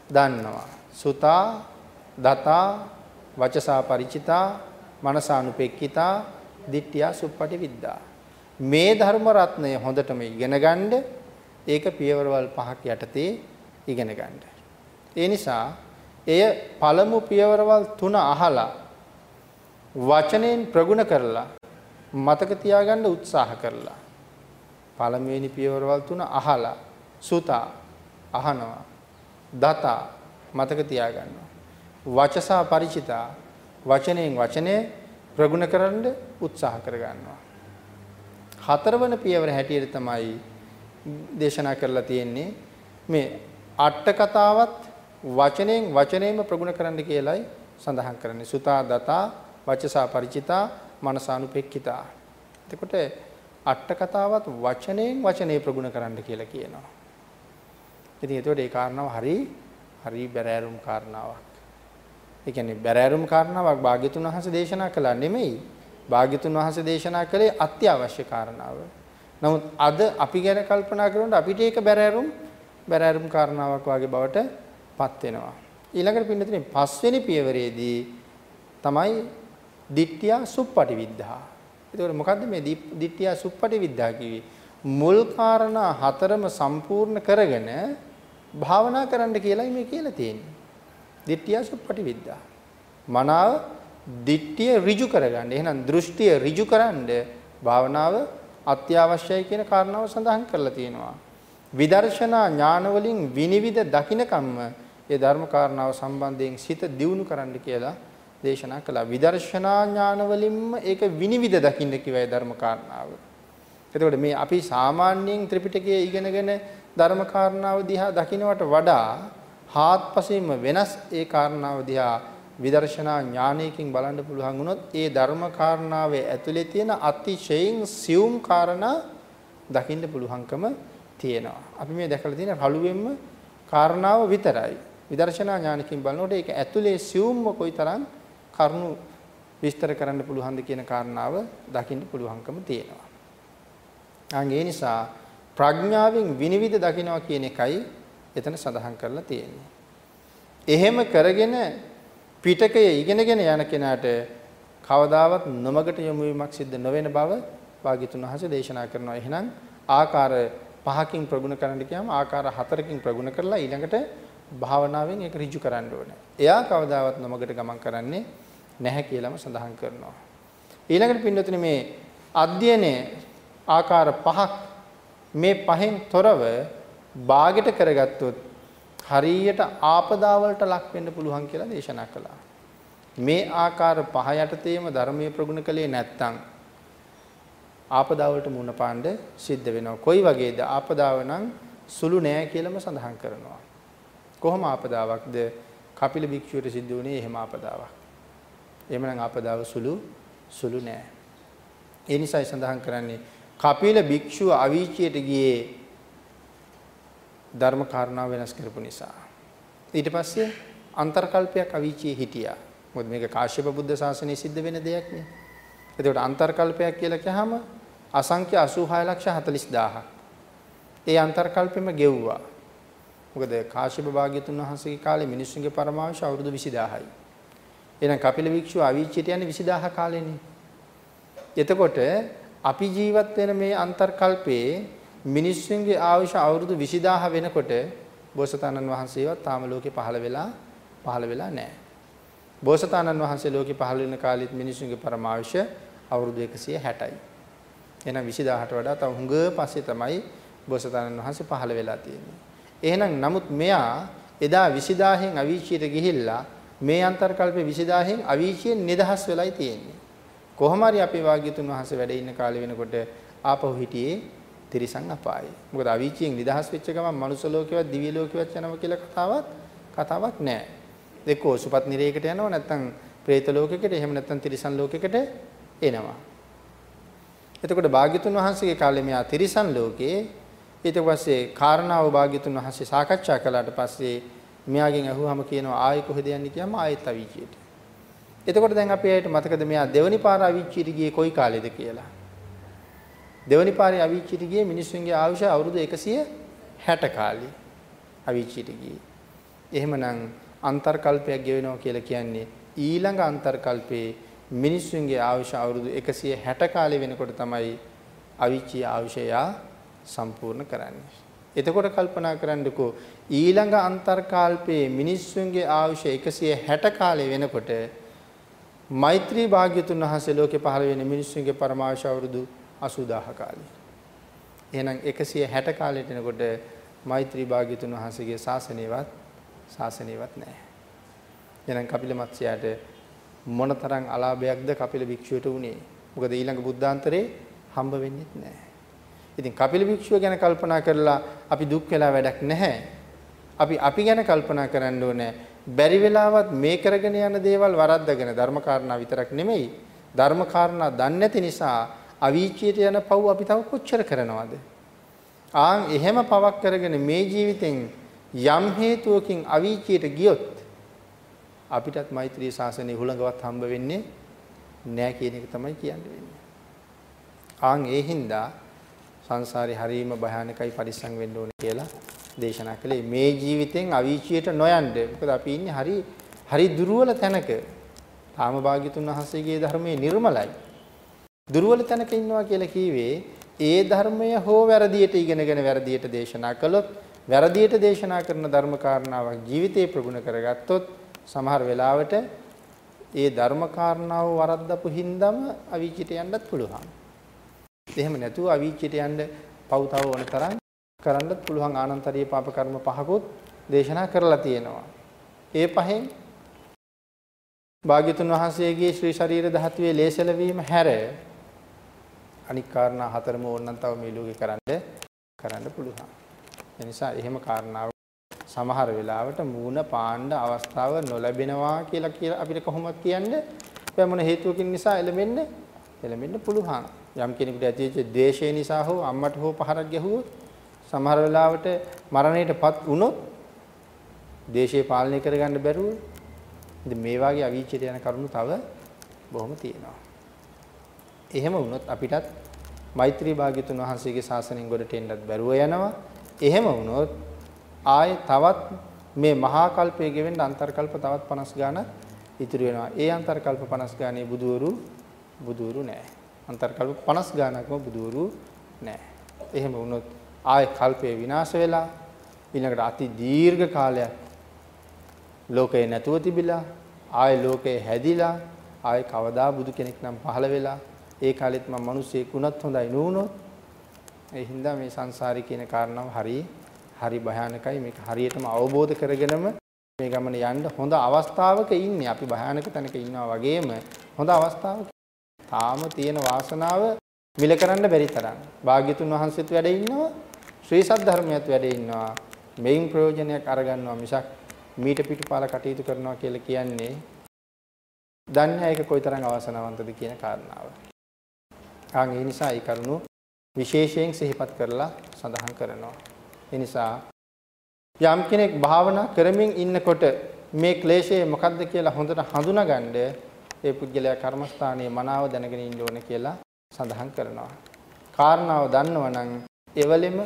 දන්නවා. සුතා, දතා, වචසා ಪರಿචිතා, මනසානුපෙක්කිතා, දිට්ඨියා සුප්පටි විද්දා. මේ ධර්ම රත්නය හොඳටම ඉගෙන ගන්න ඒක පියවරවල් පහක් යටතේ ඉගෙන ගන්න. ඒ නිසා එය පළමු පියවරවල් තුන අහලා වචනෙන් ප්‍රගුණ කරලා මතක තියාගන්න උත්සාහ කරලා පළමුවෙනි පියවරවල් තුන අහලා සුතා අහනවා දතා මතක තියාගන්නවා වචසා ಪರಿචිතා වචනෙන් වචනේ ප්‍රගුණ කරන්න උත්සාහ කරගන්නවා. හතරවන පියවර හැටියට තමයි දේශනා කරලා තියෙන්නේ මේ අට කතාවත් වචනෙන් වචනේම ප්‍රගුණ කරන්න කියලයි සඳහන් කරන්නේ. සුතා දතා වචසා ಪರಿචිතා මනසානුපෙක්කිතා එතකොට අට කතාවත් වචනෙන් වචනේ ප්‍රගුණ කරන්න කියලා කියනවා. ඉතින් ඒතකොට ඒ කාරණාව හරි හරි බැරෑරුම් කාරණාවක්. ඒ කියන්නේ බැරෑරුම් කාරණාවක් භාග්‍යතුන් වහන්සේ දේශනා කළා නෙමෙයි භාග්‍යතුන් වහන්සේ දේශනා කළේ අත්‍යවශ්‍ය කාරණාව. නමුත් අද අපි ගැන කල්පනා කරනකොට අපිට ඒක බැරෑරුම් බැරෑරුම් කාරණාවක් වගේ බවට පත් වෙනවා. ඊළඟට පින්නතුනේ පස්වෙනි පියවරේදී තමයි දිට්ඨිය සුප්පටි විද්ධා. ඒකෝර මොකද්ද මේ දිට්ඨිය සුප්පටි විද්ධා කිවි? මුල් කාරණා හතරම සම්පූර්ණ කරගෙන භාවනා කරන්න කියලායි මේ කියලා තියෙන්නේ. දිට්ඨිය සුප්පටි විද්ධා. මනාව දිට්ඨිය ඍජු කරගන්න. එහෙනම් දෘෂ්ටිය ඍජු කරන්න භාවනාව අත්‍යවශ්‍යයි කියන කාරණාව සඳහන් කරලා තියෙනවා. විදර්ශනා ඥාන වලින් විනිවිද දකින්නකම්ම ඒ ධර්ම කාරණාව සම්බන්ධයෙන් සිත දියුණු කරන්න කියලා දේශනා කළා. විදර්ශනා ඥාන වලින්ම ඒක විනිවිද දකින්න කිව්වයි ධර්ම කාරණාව. එතකොට මේ අපි සාමාන්‍යයෙන් ත්‍රිපිටකයේ ඉගෙනගෙන ධර්ම කාරණාව දිහා දකින්නවට වඩා හාත්පසින්ම වෙනස් ඒ කාරණාව දිහා විදර්ශනා ඥානයකින් බලන්න පුළුවන් වුණොත් ඒ ධර්ම කාරණාවේ ඇතුලේ තියෙන අතිශයින් සියුම් කාරණා දකින්න පුළුවන්කම තියෙනවා. අපි මේ දැකලා තියෙන රළුවෙන්ම කාරණාව විතරයි. විදර්ශනා ඥානකින් බලනකොට ඒක ඇතුලේ සියුම්ව කොයිතරම් කරුණු විස්තර කරන්න පුළුවන්ද කියන කාරණාව දකින්න පුළුවන්කම තියෙනවා. අන් ඒ නිසා ප්‍රඥාවෙන් විනිවිද දකින්නවා කියන එකයි එතන සඳහන් කරලා තියෙන්නේ. එහෙම කරගෙන පිටකය ඉගෙනගෙන යන කෙනාට කවදාවත් නොමගට යොමු වීමක් සිද්ධ නොවන බව වාග්යතුන් වහන්සේ දේශනා කරනවා. එහෙනම් ආකාර පහකින් ප්‍රගුණ කරන්න කියම ආකාර හතරකින් ප්‍රගුණ කරලා ඊළඟට භාවනාවෙන් ඒක ඍජු කරන්න ඕනේ. එයා කවදාවත් නොමගට ගමන් කරන්නේ නැහැ කියලාම සඳහන් කරනවා. ඊළඟට පින්නතුනේ මේ අධ්‍යයනයේ ආකාර පහක් මේ පහෙන් තොරව ਬਾගෙට කරගත්තොත් හරියට ආපදාවලට ලක් වෙන්න පුළුවන් කියලා දේශනා කළා. මේ ආකාර පහ යටතේම ධර්මයේ ප්‍රගුණ කළේ නැත්නම් ආපදාවලට මුහුණ පාන්න සිද්ධ වෙනවා. කොයි වගේද ආපදාව නම් සුළු නෑ කියලාම සඳහන් කරනවා. කොහොම ආපදාවක්ද? කපිල භික්ෂුවට සිද්ධ වුණේ එහෙම ආපදාවක්. එහෙමනම් ආපදාව සුළු සුළු නෑ. ඒ නිසායි සඳහන් කරන්නේ කපිල භික්ෂුව අවීචියට ගියේ ධර්ම කාරණා වෙනස් කරපු නිසා. ඊට පස්සේ අන්තර්කල්පයක් අවීචියේ හිටියා. මොකද මේක කාශ්‍යප බුද්ධ ශාසනයේ සිද්ධ වෙන දෙයක් නේ. එතකොට අන්තර්කල්පයක් කියලා කියහම අසංඛ්‍ය 86 ලක්ෂ 40000ක්. ඒ අන්තර්කල්පෙම ගෙව්වා. මොකද කාශ්‍යප භාග්‍යතුන් වහන්සේගේ කාලේ මිනිස්සුන්ගේ පරමාවශ අවුරුදු 20000යි. එහෙනම් කපිල වික්ෂුව අවීචියට යන්නේ 20000 කාලෙනේ. එතකොට අපි ජීවත් වෙන මේ අන්තර්කල්පයේ මිනිස්සුන්ගේ ආයුෂ අවුරුදු 20000 වෙනකොට බෝසතාණන් වහන්සේවත් තාම ලෝකේ පහළ වෙලා පහළ වෙලා නැහැ. බෝසතාණන් වහන්සේ ලෝකේ පහළ වෙන කාලෙත් මිනිස්සුන්ගේ පරමාවශ අවුරුදු 160යි. එහෙනම් 20000ට වඩා තව හුඟ පස්සේ තමයි බෝසතාණන් වහන්සේ පහළ වෙලා තියෙන්නේ. එහෙනම් නමුත් මෙයා එදා 20000න් අවීචියට ගිහිල්ලා මේ අන්තර්කල්පේ 20000න් අවීචියෙන් නිදහස් වෙලයි තියෙන්නේ. කොහොම හරි අපේ වාග්යතුන් වහන්සේ වැඩ ඉන්න කාලේ වෙනකොට ආපහු හිටියේ තිරිසන් අපායේ. මොකද අවීචියෙන් නිදහස් වෙච්ච ගමන් මනුස්ස ලෝකෙවත් දිව්‍ය ලෝකෙවත් යනවා කියලා කතාවක් කතාවක් නැහැ. එක්කෝ සුපත් නිරේකට යනවා නැත්නම් പ്രേත ලෝකෙකට එහෙම නැත්නම් තිරිසන් ලෝකෙකට එනවා. එතකොට භාග්‍යතුන් වහන්සේගේ කාලේ මෙයා තිරිසන් ලෝකේ ඊට පස්සේ කාරණාව භාග්‍යතුන් වහන්සේ සාකච්ඡා කළාට පස්සේ මෙයාගෙන් අහුවාම කියනවා ආයෙ කොහෙද යන්නේ කියම ආයෙත් අවීචියට. එතකොට දැන් අපි ඇයිට මතකද මෙයා දෙවනි පාර අවීචියට ගියේ කොයි කාලෙද කියලා. දෙවනි පාරේ අවීචියට ගියේ මිනිස්සුන්ගේ ආයුෂ අවුරුදු 160 කාලේ අවීචියට ගියේ. එහෙමනම් අන්තර්කල්පයක් ගෙවෙනවා කියලා කියන්නේ ඊළඟ අන්තර්කල්පේ මිනිස්සුන්ගේ ආයුෂ අවුරුදු 160 කාලේ වෙනකොට තමයි අවිචී ආයුෂය සම්පූර්ණ කරන්නේ. එතකොට කල්පනා කරන්නකෝ ඊළඟ අන්තර්කල්පයේ මිනිස්සුන්ගේ ආයුෂ 160 කාලේ වෙනකොට මෛත්‍රී භාග්‍යතුන් වහන්සේ ලෝකේ පහළ වෙන මිනිස්සුන්ගේ පරමාවශ අවුරුදු 80000 කාලේ. එහෙනම් 160 කාලෙට එනකොට මෛත්‍රී භාග්‍යතුන් වහන්සේගේ ශාසනයවත් ශාසනයවත් නැහැ. එහෙනම් කපිල මත්ස්‍යයාට මොනතරම් අලාභයක්ද කපිල භික්ෂුවට උනේ. මොකද ඊළඟ බුද්ධාන්තරේ හම්බ වෙන්නේ නැහැ. ඉතින් කපිල භික්ෂුව ගැන කල්පනා කරලා අපි දුක් වෙලා වැඩක් නැහැ. අපි අපි ගැන කල්පනා කරන්න ඕනේ. බැරි වෙලාවත් මේ කරගෙන යන දේවල් වරද්දගෙන ධර්ම කාරණා විතරක් නෙමෙයි. ධර්ම කාරණා දන්නේ නැති නිසා අවීචියට යන පව් අපි තව කොච්චර කරනවද? ආන් එහෙම පවක් කරගෙන මේ ජීවිතෙන් යම් හේතුවකින් අවීචියට ගියොත් අපිටත් මෛත්‍රී ශාසනය හුළඟවත් හම්බ වෙන්නේ නැහැ කියන එක තමයි කියන්න වෙන්නේ. ආන් ඒ හින්දා සංසාරේ හරීම භයානකයි පරිස්සම් වෙන්න ඕනේ කියලා දේශනා කළේ මේ ජීවිතෙන් අවීචියට නොයන්න. මොකද අපි ඉන්නේ හරි හරි දුර්වල තැනක. තාම භාග්‍යතුන් වහන්සේගේ ධර්මයේ නිර්මලයි. දුර්වල තැනක ඉන්නවා කියලා කිව්වේ ඒ ධර්මය හෝ වැරදියට ඉගෙනගෙන වැරදියට දේශනා කළොත් වැරදියට දේශනා කරන ධර්ම කාරණාවක් ජීවිතේ ප්‍රගුණ කරගත්තොත් සමහර වෙලාවට ඒ ධර්ම කාරණාව වරද්දපු හින්දාම අවීචිත යන්නත් පුළුවන්. එහෙම නැතුව අවීචිත යන්න පව් තව ඕන තරම් කරන්නත් පුළුවන් ආනන්තරීය පාප කර්ම පහකුත් දේශනා කරලා තියෙනවා. ඒ පහෙන් භාග්‍යතුන් වහන්සේගේ ශ්‍රී ශරීර ධාතුවේ ලේසල වීම හැර අනික් කාරණා හතරම ඕනනම් තව මේ ලෝකේ කරන්න කරන්න පුළුවන්. ඒ නිසා එහෙම කාරණාව සමහර වෙලාවට මූණ පාණ්ඩ අවස්ථාව නොලැබෙනවා කියලා කියලා අපිට කොහොමද කියන්නේ? ඒ මොන හේතුවකින් නිසා එළෙමින්න එළෙමින්න පුළුවන්. යම් කෙනෙකුට ඇතිවෙච්ච ද්වේෂය නිසා හෝ අම්මට හෝ පහරක් ගැහුවොත් සමහර වෙලාවට මරණයටපත් වුණොත් දේශය පාලනය කරගන්න බැරුව ඉතින් මේ වාගේ අවීචයට යන කරුණු තව බොහොම තියෙනවා. එහෙම වුණොත් අපිටත් මෛත්‍රී භාග්‍යතුන් වහන්සේගේ ශාසනයෙන් ගොඩට එන්නත් බැරුව යනවා. එහෙම වුණොත් ආයේ තවත් මේ මහා කල්පයේ ගෙවෙන්න අන්තර්කල්ප තවත් 50 ගාණක් ඉතුරු වෙනවා. ඒ අන්තර්කල්ප 50 ගානේ බුදවරු බුදවරු නැහැ. අන්තර්කල්ප 50 ගාණක්ම බුදවරු නැහැ. එහෙම වුණොත් ආයේ කල්පය විනාශ වෙලා ඊළඟට අති දීර්ඝ කාලයක් ලෝකේ නැතුව තිබිලා ආයේ ලෝකේ හැදිලා ආයේ කවදා බුදු කෙනෙක් නම් පහළ වෙලා ඒ කාලෙත් මම මිනිස්සෙක් වුණත් හොඳයි නුනොත් ඒ හින්දා මේ සංසාරي කියන කාරණාව හරි හරි භයානකයි. මේක හරියටම අවබෝධ කරගෙනම මේ ගමන යන්න හොඳ අවස්ථාවක ඉන්නේ. අපි භයානක තැනක ඉන්නවා වගේම හොඳ අවස්ථාවක. තාම තියෙන වාසනාව මිල කරන්න බැරි තරම්. භාග්‍යතුන් වහන්සේත් වැඩ ඉන්නවා ශ්‍රී සද්ධර්මයත් වැඩ ඉන්නවා. මේන් ප්‍රයෝජනයක් අරගන්නවා මිසක් මීට පිටුපාල කටයුතු කරනවා කියලා කියන්නේ දන්නේ ඒක කොයිතරම් අවසනාවන්තද කියන කාරණාව. ආන් ඒ නිසා ඒ කරුණු විශේෂයෙන් සිහිපත් කරලා සඳහන් කරනවා. ඒ නිසා යම් කෙනෙක් භාවනා කරමින් ඉන්නකොට මේ ක්ලේශය මොකක්ද කියලා හොඳට හඳුනාගන්න ඒ පුද්ගලයා කර්මස්ථානයේ මනාව දැනගෙන ඉන්න ඕන කියලා සඳහන් කරනවා. කාරණාව දන්නවනම් එවලෙම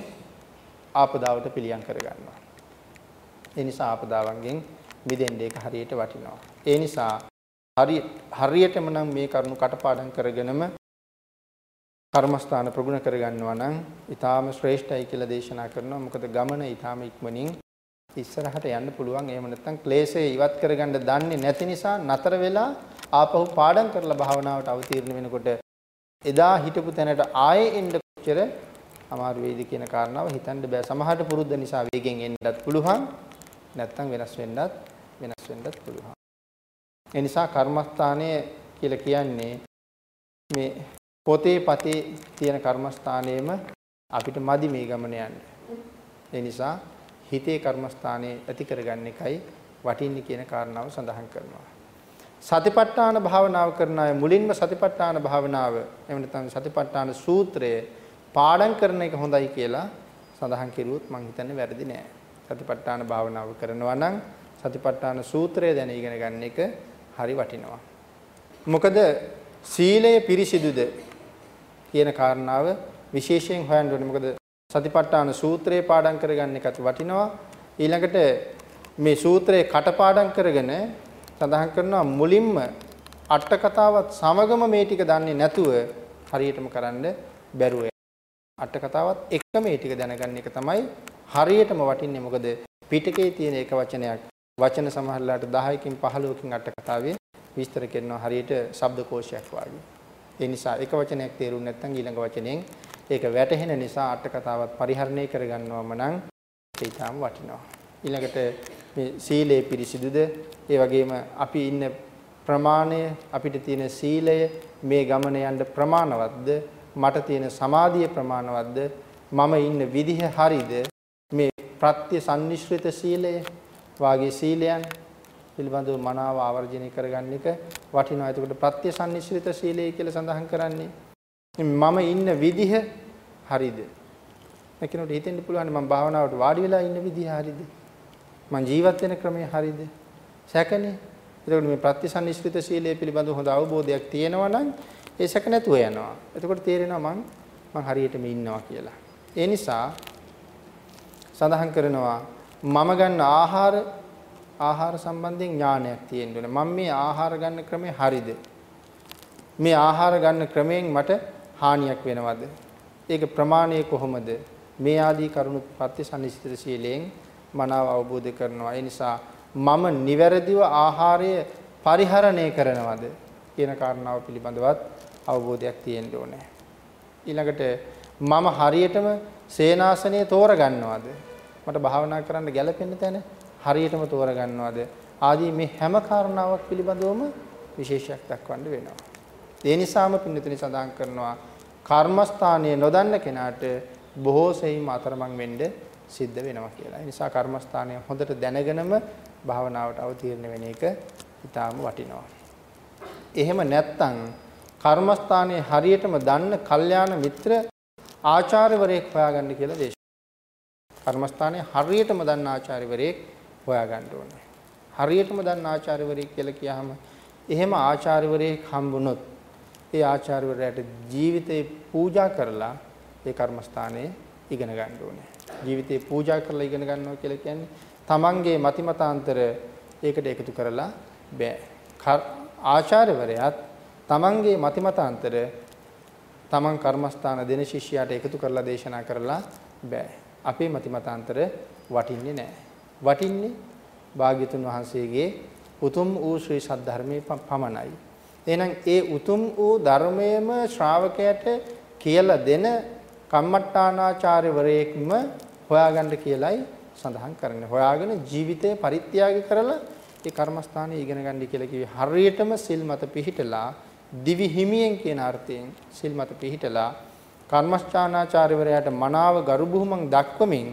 ආපදාවට පිළියම් කරගන්නවා. ඒ නිසා ආපදාවන්ගෙන් මිදෙන්න ඒක හරියට වටිනවා. ඒ නිසා හරි හරියටම නම් මේ කරුණු කටපාඩම් කරගෙනම කර්මස්ථාන ප්‍රගුණ කරගන්නවා නම් ඊටාම ශ්‍රේෂ්ඨයි කියලා දේශනා කරනවා. මොකද ගමන ඊටාම ඉක්මනින් ඉස්සරහට යන්න පුළුවන්. එහෙම නැත්නම් ක්ලේශය ඉවත් කරගන්න දන්නේ නැති නිසා නතර වෙලා ආපහු පාඩම් කරලා භාවනාවට අවතීර්ණ වෙනකොට එදා හිටපු තැනට ආයේ එන්න කොච්චර අමාරු වේද කියන කාරණාව හිතන්න බෑ. සමහරට පුරුද්ද නිසා වේගෙන් එන්නත් පුළුවන්. නැත්නම් වෙනස් වෙන්නත් වෙනස් වෙන්නත් පුළුවන්. ඒ නිසා කර්මස්ථානය කියලා කියන්නේ මේ පොතේ පතේ තියෙන කර්මස්ථානයේම අපිට මදි මේ ගමන යන්න. ඒ නිසා හිතේ කර්මස්ථානයේ ඇති කරගන්න එකයි වටින්නේ කියන කාරණාව සඳහන් කරනවා. සතිපට්ඨාන භාවනාව කරන අය මුලින්ම සතිපට්ඨාන භාවනාව එහෙම නැත්නම් සතිපට්ඨාන සූත්‍රය පාඩම් කරන එක හොඳයි කියලා සඳහන් කෙරුවොත් මම හිතන්නේ වැරදි නෑ. සතිපට්ඨාන භාවනාව කරනවා නම් සතිපට්ඨාන සූත්‍රය දැන ඉගෙන ගන්න එක හරි වටිනවා. මොකද සීලය පිරිසිදුද කියන කාරණාව විශේෂයෙන් හොයන්න ඕනේ. මොකද සතිපට්ඨාන සූත්‍රය පාඩම් කරගන්න එකත් වටිනවා. ඊළඟට මේ සූත්‍රය කටපාඩම් කරගෙන සඳහන් කරනවා මුලින්ම අට කතාවත් සමගම මේ ටික දන්නේ නැතුව හරියටම කරන්න බැරුව අට කතාවත් එකම මේ ටික දැනගන්න එක තමයි හරියටම වටින්නේ මොකද පිටකේ තියෙන එක වචනයක් වචන සමහරලාට 10කින් 15කින් අට කතාවේ විස්තර කරනවා හරියට ශබ්දකෝෂයක් වගේ. ඒ නිසා එක වචනයක් තේරුම් නැත්නම් ඊළඟ වචනයෙන් ඒක වැටහෙන නිසා අට කතාවත් පරිහරණය කරගන්නවම නම් ඒක ඊටාම වටිනවා. ඊළඟට මේ සීලය පිරිසිදුද? ඒ වගේම අපි ඉන්න ප්‍රමාණය අපිට තියෙන සීලය මේ ගමන යන්න ප්‍රමාණවත්ද? මට තියෙන සමාධිය ප්‍රමාණවත්ද? මම ඉන්න විදිහ හරිද? මේ ප්‍රත්‍ය සම්නිශ්‍රිත සීලය වාගේ සීලයන් පිළිබඳව මනාව ආවර්ජනය කරගන්න එක වටිනවා. එතකොට ප්‍රත්‍ය සම්නිශ්‍රිත සීලය කියලා සඳහන් කරන්නේ මම ඉන්න විදිහ හරිද? මේකනොට හිතෙන්න පුළුවන් මම භාවනාවට වාඩි වෙලා ඉන්න විදිහ හරිද? මං ජීවත් වෙන ක්‍රමය හරිද? සැකනේ. එතකොට මේ ප්‍රත්‍ය සම්නිශ්‍රිත සීලය පිළිබඳව හොඳ අවබෝධයක් තියෙනවා නම් ඒ සැක නැතුව යනවා. එතකොට තේරෙනවා මං මං හරියටම ඉන්නවා කියලා. ඒ නිසා සඳහන් කරනවා මම ගන්න ආහාර ආහාර සම්බන්ධයෙන් ඥානයක් තියෙන්න ඕනේ. මම මේ ආහාර ගන්න ක්‍රමය හරිද? මේ ආහාර ගන්න ක්‍රමයෙන් මට හානියක් වෙනවද? ඒක ප්‍රමාණය කොහොමද? මේ ආදී කරුණු ප්‍රතිසන්නිසිත සීලයෙන් මනාව අවබෝධ කරනවා. ඒ නිසා මම නිවැරදිව ආහාරය පරිහරණය කරනවද කියන කාරණාව පිළිබඳවත් අවබෝධයක් තියෙන්න ඕනේ. ඊළඟට මම හරියටම සේනාසනය තෝරගන්නවද? මට භාවනා කරන්න ගැළපෙන තැන හරියටම තෝරගන්නවද? ආදී මේ හැම කාරණාවක් පිළිබඳවම විශේෂයක් දක්වන්න වෙනවා. ඒ නිසාම පින්නතුනි සඳහන් කරනවා කර්මස්ථානයේ නොදන්න කෙනාට බොහෝ සෙයින් අතරමං වෙන්න සිද්ධ වෙනවා කියලා. ඒ නිසා කර්මස්ථානය හොඳට දැනගෙනම භාවනාවට අවතීර්ණ වෙන එක ඊටාම වටිනවා. එහෙම නැත්නම් කර්මස්ථානයේ හරියටම දන්න කල්යාණ මිත්‍ර ආචාර්යවරයෙක් හොයාගන්න කියලා දේශනා. කර්මස්ථානයේ හරියටම දන්න ආචාර්යවරයෙක් හොයාගන්න ඕනේ. හරියටම දන්න ආචාර්යවරයෙක් කියලා කියාම එහෙම ආචාර්යවරයෙක් හම්බුනොත් ඒ ආචාර්යවරයාට ජීවිතේ පූජා කරලා ඒ කර්මස්ථානයේ ඉගෙන ගන්න ඕනේ. ජීවිතේ පූජා කරලා ඉගෙන ගන්නවා කියලා කියන්නේ තමන්ගේ මතිමතාන්තර ඒකට එකතු කරලා බෑ. ආචාර්යවරයාත් තමන්ගේ මතිමතාන්තර තමන් කර්මස්ථාන දෙන ශිෂ්‍යයාට එකතු කරලා දේශනා කරලා බෑ. අපේ මතිමතාන්තර වටින්නේ නැහැ. වටින්නේ භාග්‍යතුන් වහන්සේගේ උතුම් වූ ශ්‍රී සද්ධර්මයේ පමණයි. එහෙනම් ඒ උතුම් වූ ධර්මයේම ශ්‍රාවකයට කියලා දෙන කම්මට්ටානාචාර්යවරයෙක්ම හොයාගන්න කියලයි සඳහන් කරන්නේ. හොයාගෙන ජීවිතේ පරිත්‍යාග කරලා ඒ කර්මස්ථානයේ ඉගෙන ගන්න කියලා කිව්වේ. හරියටම සිල් මත පිහිටලා දිවි හිමියෙන් කියන අර්ථයෙන් සිල් මත පිහිටලා කර්මස්ථානාචාර්යවරයාට මනාව ගරු බුහුමන් දක්වමින්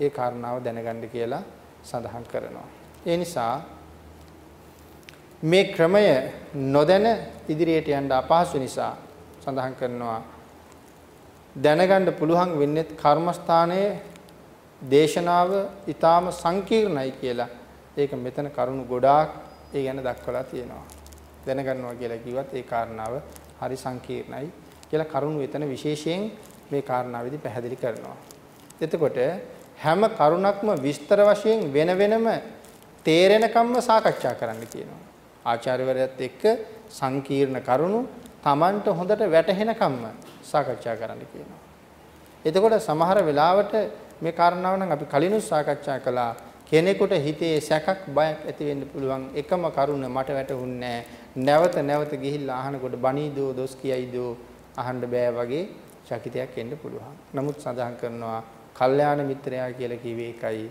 ඒ කාරණාව දැනගන්න කියලා සඳහන් කරනවා. ඒ නිසා මේ ක්‍රමය නොදැන ඉදිරියට යන්න අපහසු නිසා සඳහන් කරනවා දැනගන්න පුළුවන් වෙන්නේ කර්මස්ථානයේ දේශනාව ඊටාම සංකීර්ණයි කියලා. ඒක මෙතන කරුණු ගොඩාක් ඒ ගැන දක්වලා තියෙනවා. දැනගන්නවා කියලා කිව්වත් ඒ කාරණාව හරි සංකීර්ණයි කියලා කරුණු එතන විශේෂයෙන් මේ කාරණාවේදී පැහැදිලි කරනවා. එතකොට හැම කරුණක්ම විස්තර වශයෙන් වෙන වෙනම තේරෙනකම්ම සාකච්ඡා කරන්න කියනවා. ආචාර්යවරයාත් එක්ක සංකීර්ණ කරුණු Tamanට හොඳට වැටහෙනකම්ම සාකච්ඡා කරන්න කියනවා. එතකොට සමහර වෙලාවට මේ කාරණාව නම් අපි කලිනුත් සාකච්ඡා කළා. කෙනෙකුට හිතේ සැකක් බයක් ඇති වෙන්න පුළුවන් එකම කරුණ මට වැටහුන්නේ නැවත නැවත ගිහිල්ලා අහනකොට බණීදෝ දොස් කියයිදෝ අහන්න බෑ වගේ චකිතයක් එන්න පුළුවන්. නමුත් සඳහන් කරනවා කල්යාණ මිත්‍රයා කියලා කිව්වේ එකයි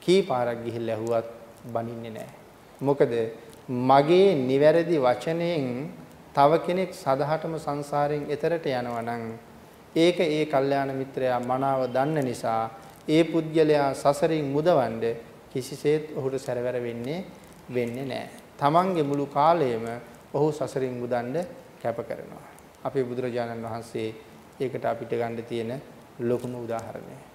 කී පාරක් ගිහිල්ලා ඇහුවත් බනින්නේ නැහැ. මොකද මගේ නිවැරදි වචනයෙන් තව කෙනෙක් සදහටම සංසාරයෙන් එතරට යනවා නම් ඒක ඒ කල්යාණ මිත්‍රයා මනාව දන්න නිසා ඒ පුද්ගලයා සසරින් මුදවන්න කිසිසේත් ඔහුට සැරවැර වෙන්නේ වෙන්නේ නැහැ. තමන්ගේ මුළු කාලයම ඔහු සසරින් මුදන්න කැප කරනවා. අපේ බුදුරජාණන් වහන්සේ ඒකට අපිට ගන්න තියෙන ලොකුම උදාහරණය.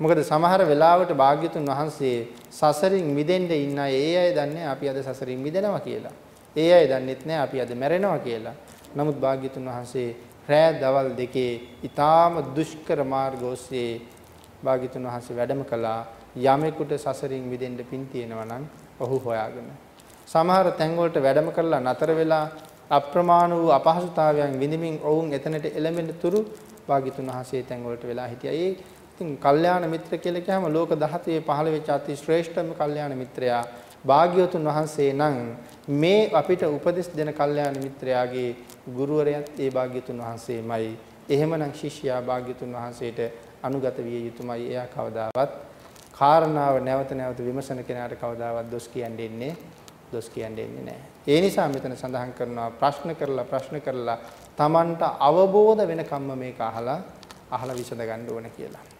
මොකද සමහර වෙලාවට භාග්‍යතුන් වහන්සේ සසරින් මිදෙන්න ඉන්න ඒ අය දන්නේ අපි අද සසරින් මිදෙනවා කියලා. ඒ අය දන්නෙත් නෑ අපි අද මැරෙනවා කියලා. නමුත් භාග්‍යතුන් වහන්සේ රෑ දවල් දෙකේ ඊටාම දුෂ්කර මාර්ග ඔස්සේ භාග්‍යතුන් වහන්සේ වැඩම කළා යමෙකුට සසරින් මිදෙන්න පින් තියෙනවා නම් ඔහු හොයාගෙන. සමහර තැන් වලට වැඩම කළා නතර වෙලා අප්‍රමාණ වූ අපහසුතාවයන් විඳින්මින් ඔවුන් එතනට එළඹෙන තුරු භාග්‍යතුන් වහන්සේ තැන් වලට වෙලා හිටියා. ඒ ඉතින් කල්යාණ මිත්‍ර කියලා කියහම ලෝක ධාතුවේ පහළ වෙච්ච අති ශ්‍රේෂ්ඨම කල්යාණ මිත්‍රයා භාග්‍යවතුන් වහන්සේ නම් මේ අපිට උපදෙස් දෙන කල්යාණ මිත්‍රයාගේ ගුරුවරයාත් ඒ භාග්‍යතුන් වහන්සේමයි. එහෙමනම් ශිෂ්‍යයා භාග්‍යතුන් වහන්සේට අනුගත විය යුතුමයි. එයා කවදාවත් කාරණාව නැවත නැවත විමසන කෙනාට කවදාවත් දොස් කියන්නේ ඉන්නේ දොස් කියන්නේ නැහැ. ඒ නිසා මෙතන සඳහන් කරනවා ප්‍රශ්න කරලා ප්‍රශ්න කරලා Tamanට අවබෝධ වෙනකම්ම මේක අහලා අහලා විසඳ ගන්න ඕන කියලා.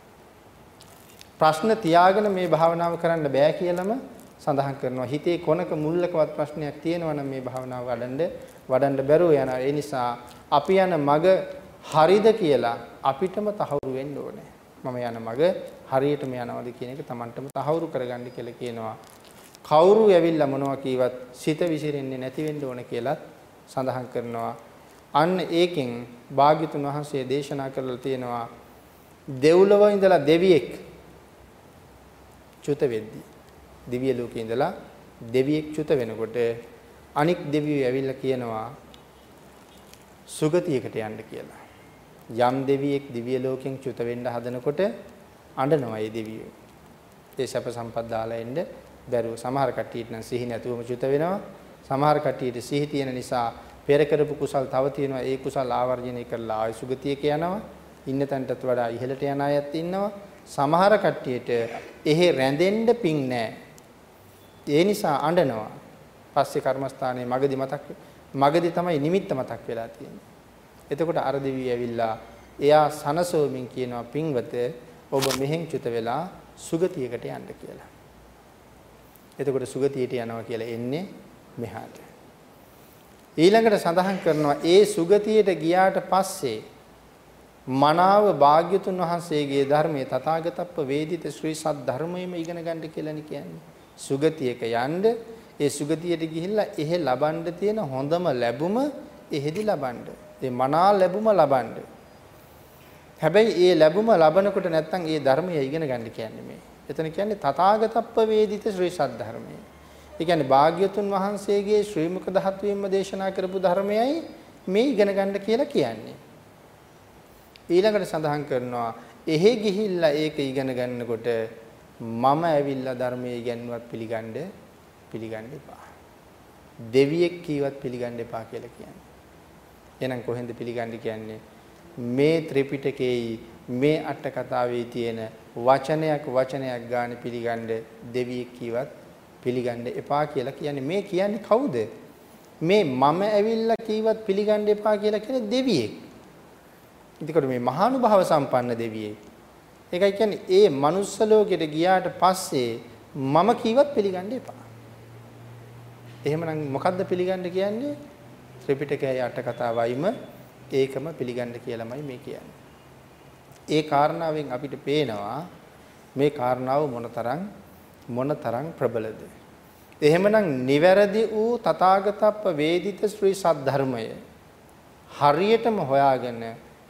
ප්‍රශ්න තියාගෙන මේ භාවනාව කරන්න බෑ කියලාම සඳහන් කරනවා. හිතේ කොනක මුල්ලකවත් ප්‍රශ්නයක් තියෙනවා නම් මේ භාවනාව වඩන්න වඩන්න බැරුව යනවා. ඒ නිසා අපි යන මග හරිද කියලා අපිටම තහවුරු වෙන්න ඕනේ. මම යන මග හරියටම යනවද කියන එක Tamanටම තහවුරු කරගන්න කියලා කියනවා. කවුරු ඇවිල්ලා මොනවා කීවත් සිත විසිරෙන්නේ නැති වෙන්න ඕන කියලත් සඳහන් කරනවා. අන්න ඒකෙන් භාග්‍යතුන් වහන්සේ දේශනා කරලා තියෙනවා දෙව්ලොව ඉඳලා දෙවියෙක් චුත වෙද්දී දිව්‍ය ලෝකේ ඉඳලා දෙවියෙක් චුත වෙනකොට අනික් දෙවියෝ ඇවිල්ලා කියනවා සුගතියකට යන්න කියලා. යම් දෙවියෙක් දිව්‍ය ලෝකෙන් චුත වෙන්න හදනකොට අඬනවා ඒ දෙවියෝ. ඒ සැප සම්පත් දාලා එන්න බැරුව සමහර කට්ටියට නම් සිහි නැතුවම චුත වෙනවා. සමහර කට්ටියට සිහි තියෙන නිසා පෙර කරපු කුසල් තව තියෙනවා. ඒ කුසල් ආවර්ජනය කරලා ආය සුගතියක යනවා. ඉන්න තැනටත් වඩා ඉහළට යන අයත් ඉන්නවා. සමහර කට්ටියට එහෙ රැඳෙන්න පිං නැහැ. ඒ නිසා අඬනවා. පස්සේ කර්මස්ථානයේ මගදී මතක් මගදී තමයි නිමිත්ත මතක් වෙලා තියෙන්නේ. එතකොට අර දෙවිය ඇවිල්ලා එයා සනසෝමින් කියනවා පින්වත ඔබ මෙහෙන් චුත වෙලා සුගතියකට යන්න කියලා. එතකොට සුගතියට යනවා කියලා එන්නේ මෙහාට. ඊළඟට සඳහන් කරනවා ඒ සුගතියට ගියාට පස්සේ මනාව භාග්‍යතුන් වහන්සේගේ ධර්මයේ තථාගතප්ප වේදිත ශ්‍රී සත් ධර්මයේම ඉගෙන ගන්න කියලානේ කියන්නේ. සුගතියක යන්න ඒ සුගතියට ගිහිල්ලා එහෙ ලබන්න තියෙන හොඳම ලැබුම එහෙදි ලබන්න. ඒ මනා ලැබුම ලබන්න. හැබැයි ඒ ලැබුම ලබනකොට නැත්තම් ඒ ධර්මය ඉගෙන ගන්න කියන්නේ මේ. එතන කියන්නේ තථාගතප්ප වේදිත ශ්‍රී සත් ධර්මය. ඒ කියන්නේ භාග්‍යතුන් වහන්සේගේ ශ්‍රී මුක ධාතුවෙන්ම දේශනා කරපු ධර්මයයි මේ ඉගෙන ගන්න කියලා කියන්නේ. ඊළඟට සඳහන් කරනවා එහෙ ගිහිල්ලා ඒක ඉගෙන ගන්නකොට මම ඇවිල්ලා ධර්මයේ ඉගෙනුවත් පිළිගන්න පිළිගන්න එපා. දෙවියෙක් කීවත් පිළිගන්න එපා කියලා කියන්නේ. එහෙනම් කොහෙන්ද පිළිගන්නේ කියන්නේ? මේ ත්‍රිපිටකයේ මේ අට කතාවේ තියෙන වචනයක් වචනයක් ගන්න පිළිගන්න දෙවියෙක් කීවත් පිළිගන්න එපා කියලා කියන්නේ මේ කියන්නේ කවුද? මේ මම ඇවිල්ලා කීවත් පිළිගන්න එපා කියලා කියන්නේ දෙවියෙක්. එතකොට මේ මහානුභාව සම්පන්න දෙවියෙක්. ඒකයි කියන්නේ ඒ manuss ලෝකෙට ගියාට පස්සේ මම කීවත් පිළිගන්න එපා. එහෙමනම් මොකද්ද පිළිගන්න කියන්නේ? ත්‍රිපිටකයේ අට කතාවයිම ඒකම පිළිගන්න කියලාමයි මේ කියන්නේ. ඒ කාරණාවෙන් අපිට පේනවා මේ කාරණාව මොනතරම් මොනතරම් ප්‍රබලද. එහෙමනම් නිවැරදි වූ තථාගතප්ප වේදිත ශ්‍රී සද්ධර්මය හරියටම හොයාගෙන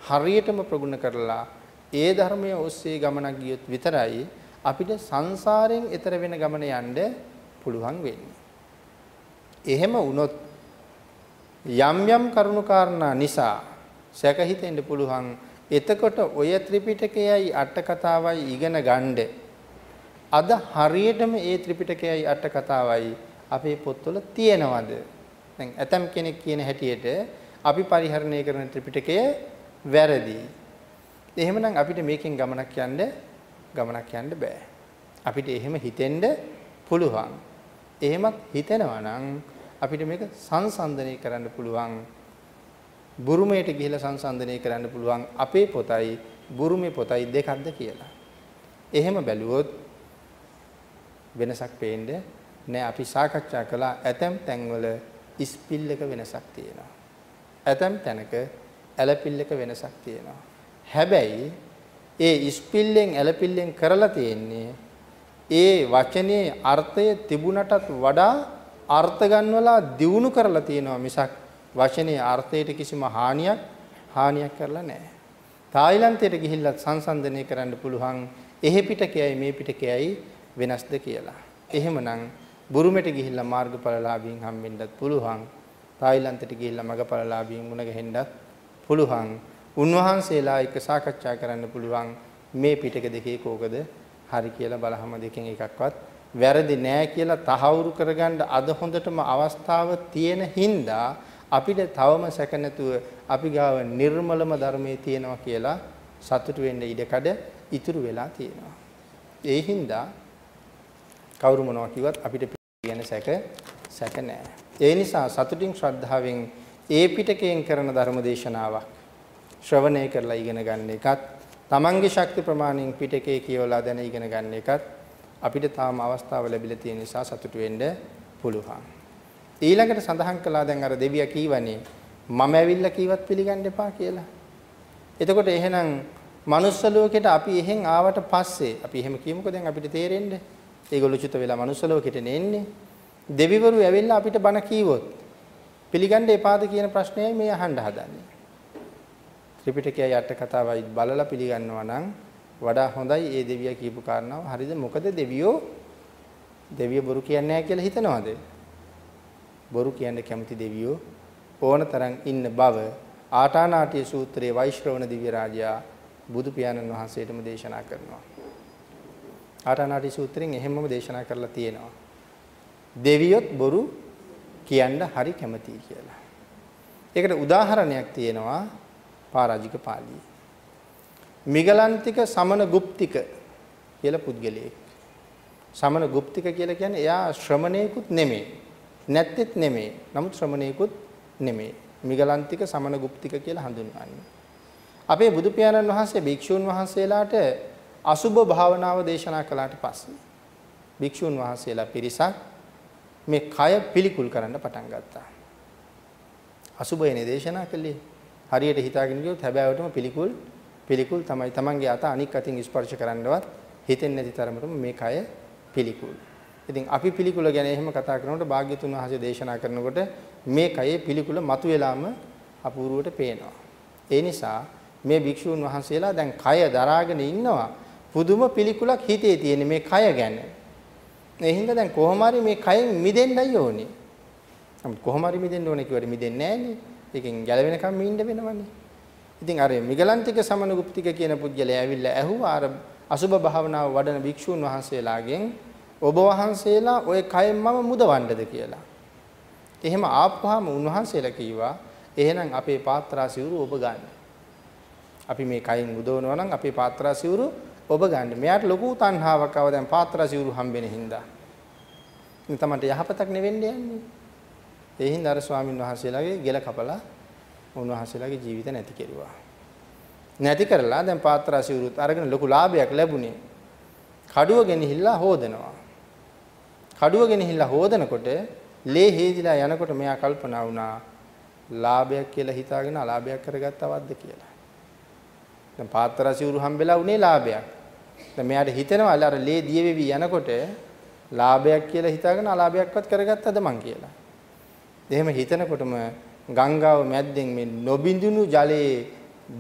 හරියටම ප්‍රගුණ කරලා ඒ ධර්මයේ ඔස්සේ ගමනක් ගියොත් විතරයි අපිට සංසාරයෙන් එතර වෙන ගමන යන්න පුළුවන් වෙන්නේ. එහෙම වුණොත් යම් යම් කරුණු කාරණා නිසා සැක හිතෙන්න පුළුවන් එතකොට ඔය ත්‍රිපිටකයයි අට කතාවයි ඉගෙන ගන්න අද හරියටම ඒ ත්‍රිපිටකයයි අට කතාවයි අපේ පොත්වල තියෙනවද දැන් ඇතම් කෙනෙක් කියන හැටියට අපි පරිහරණය කරන ත්‍රිපිටකය වැරදි. එහෙමනම් අපිට මේකෙන් ගමනක් යන්න ගමනක් යන්න බෑ. අපිට එහෙම හිතෙන්න පුළුවන්. එහෙමත් හිතෙනවා නම් අපිට මේක සංසන්දනය කරන්න පුළුවන්. බුරුමයට ගිහිලා සංසන්දනය කරන්න පුළුවන් අපේ පොතයි බුරුමේ පොතයි දෙකක්ද කියලා. එහෙම බැලුවොත් වෙනසක් පේන්නේ නෑ අපි සාකච්ඡා කළා ඇතැම් තැන්වල ස්පිල් එක වෙනසක් තියෙනවා. ඇතැම් තැනක ඇලපිල්ලක වෙනසක් තියෙනවා. හැබැයි ඒ ස්පිල්ලෙන් ඇලපිල්ලෙන් කරලා තියෙන්නේ ඒ වචනේ අර්ථය තිබුණටත් වඩා අර්ථ ගන්නවලා දියුණු කරලා තියෙනවා මිසක් වචනේ අර්ථයට කිසිම හානියක් හානියක් කරලා නැහැ. තායිලන්තයට ගිහිල්ලා සංසන්දනය කරන්න පුළුවන් එහෙ පිටකයයි මේ පිටකයයි වෙනස්ද කියලා. එහෙමනම් බුරුමෙට ගිහිල්ලා මාර්ගඵලලාභීන් හම්බෙන්නත් පුළුවන්. තායිලන්තයට ගිහිල්ලා මගඵලලාභීන් මුණ ගැහෙන්නත් පුළුවන්. උන්වහන්සේලා එක්ක සාකච්ඡා කරන්න පුළුවන් මේ පිටක දෙකේ කෝකද හරි කියලා බලහම දෙකෙන් එකක්වත් වැරදි නෑ කියලා තහවුරු කරගන්න අද හොඳටම අවස්ථාව තියෙන හින්දා අපිට තවම සැක නැතුව අපි ගාව නිර්මලම ධර්මයේ තියෙනවා කියලා සතුටු වෙන්න ඉඩකඩ ඉතුරු වෙලා තියෙනවා. ඒ හින්දා කවුරු මොනවා කිව්වත් අපිට ගැන සැක සැක නෑ. ඒ නිසා සතුටින් ශ්‍රද්ධාවෙන් ඒ පිටකයෙන් කරන ධර්ම දේශනාවක් ශ්‍රවණය කරලා ඉගෙන ගන්න එකත් තමන්ගේ ශක්ති ප්‍රමාණයෙන් පිටකේ කියවලා දැන ඉගෙන ගන්න එකත් අපිට තාම අවස්ථාව ලැබිලා තියෙන නිසා සතුටු වෙන්න පුළුවන්. ඊළඟට සඳහන් කළා දැන් අර දෙවියා කීවනේ මම ඇවිල්ලා කීවත් පිළිගන්න එපා කියලා. එතකොට එහෙනම් manuss ලෝකෙට අපි එහෙන් ආවට පස්සේ අපි එහෙම කියමුකෝ දැන් අපිට තේරෙන්නේ. ඒගොල්ලෝ චුත වෙලා manuss ලෝකෙට නෙන්නේ. දෙවිවරු ඇවිල්ලා අපිට බණ කීවොත් පිළිගන්න එපාද කියන ප්‍රශ්නයයි මේ අහන්න හදන්නේ. ත්‍රිපිටකයේ යට කතාවයි බලලා පිළිගන්නවා නම් වඩා හොඳයි ඒ දෙවියා කියපු කාරණාව. හරිද? මොකද දෙවියෝ දෙවිය බොරු කියන්නේ නැහැ කියලා හිතනවාද? බොරු කියන්න කැමති දෙවියෝ ඕන තරම් ඉන්න බව ආටානාටිය සූත්‍රයේ වෛශ්‍රවණ දිව්‍ය රාජයා බුදු පියාණන් වහන්සේටම දේශනා කරනවා. ආටානාටි සූත්‍රයෙන් එහෙමම දේශනා කරලා තියෙනවා. දෙවියොත් බොරු කියන්න හරි කැමතියි කියලා. ඒකට උදාහරණයක් තියෙනවා පරාජික පාළියේ. මිගලන්තික සමන ගුප්තික කියලා පුද්ගලයෙක්. සමන ගුප්තික කියලා කියන්නේ එයා ශ්‍රමණේකුත් නෙමෙයි. නැත්තේත් නෙමෙයි. නමුත් ශ්‍රමණේකුත් නෙමෙයි. මිගලන්තික සමන ගුප්තික කියලා හඳුන්වන්නේ. අපේ බුදු පියාණන් වහන්සේ භික්ෂූන් වහන්සේලාට අසුබ භාවනාව දේශනා කළාට පස්සේ භික්ෂූන් වහන්සේලා පිරිසක් මේ කය පිළිකුල් කරන්න පටන් ගත්තා. අසුබයනේ දේශනා කළේ. හරියට හිතාගෙන ගියොත් හැබෑවටම පිළිකුල් පිළිකුල් තමයි Tamange අත අනික් අතින් ස්පර්ශ කරන්නවත් හිතෙන්නේ නැති තරමටම මේ කය පිළිකුල්. ඉතින් අපි පිළිකුල ගැන එහෙම කතා කරනකොට භාග්‍යතුන් වහන්සේ දේශනා කරනකොට මේ කයේ පිළිකුල මතුවලාම අපූර්වට පේනවා. ඒ නිසා මේ භික්ෂූන් වහන්සේලා දැන් කය දරාගෙන ඉන්නවා. පුදුම පිළිකුලක් හිතේ තියෙන මේ කය ගැන. ඒ හින්දා දැන් කොහොම හරි මේ කයෙන් මිදෙන්නයි ඕනේ. නමුත් කොහොම හරි මිදෙන්න ඕනේ කිව්වට මිදෙන්නේ නැහනේ. ඒකෙන් ගැලවෙනකම් ඉන්න වෙනවනේ. ඉතින් අර මිගලන්තික සමනුගුප්තික කියන පුජ්‍යලයා ඇවිල්ලා ඇහුවා අර අසුබ භාවනාව වඩන භික්ෂූන් වහන්සේලාගෙන් ඔබ වහන්සේලා ওই කයෙන් මම මුදවන්නද කියලා. එහෙම ආපුවාම උන්වහන්සේලා කිව්වා එහෙනම් අපේ පාත්‍රා සිවුරු ඔබ ගන්න. අපි මේ කයින් උදවනවා නම් අපේ පාත්‍රා සිවුරු ඔබ ගන්න. මෙයාට ලොකු තණ්හාවක් ආව දැන් පාත්‍රා සිවුරු හම්බෙන හින්දා. ඉතින් තමයි යහපතක් නෙවෙන්න යන්නේ. ඒ හින්දා අර ස්වාමින් වහන්සේලාගේ ගෙල කපලා උන්වහන්සේලාගේ ජීවිත නැති කෙරුවා. නැති කරලා දැන් පාත්‍රා සිවුරුත් අරගෙන ලොකු ලාභයක් ලැබුණේ. කඩුව ගෙනහිල්ලා හොදනවා. කඩුව ගෙනහිල්ලා හොදනකොට ලේ හේදිලා යනකොට මෙයා කල්පනා වුණා ලාභයක් කියලා හිතාගෙන අලාභයක් කරගත්තවද්ද කියලා. දැන් පාත්‍රා සිවුරු හම්බෙලා උනේ ලාභයක්. දැන් මෙයාට හිතෙනවා අර ලේ දිය වෙවි යනකොට ලාභයක් කියලා හිතාගෙන අලාභයක්වත් කරගත්තද මං කියලා. එහෙම හිතනකොටම ගංගාව මැද්දෙන් මේ නොබිඳුණු ජලයේ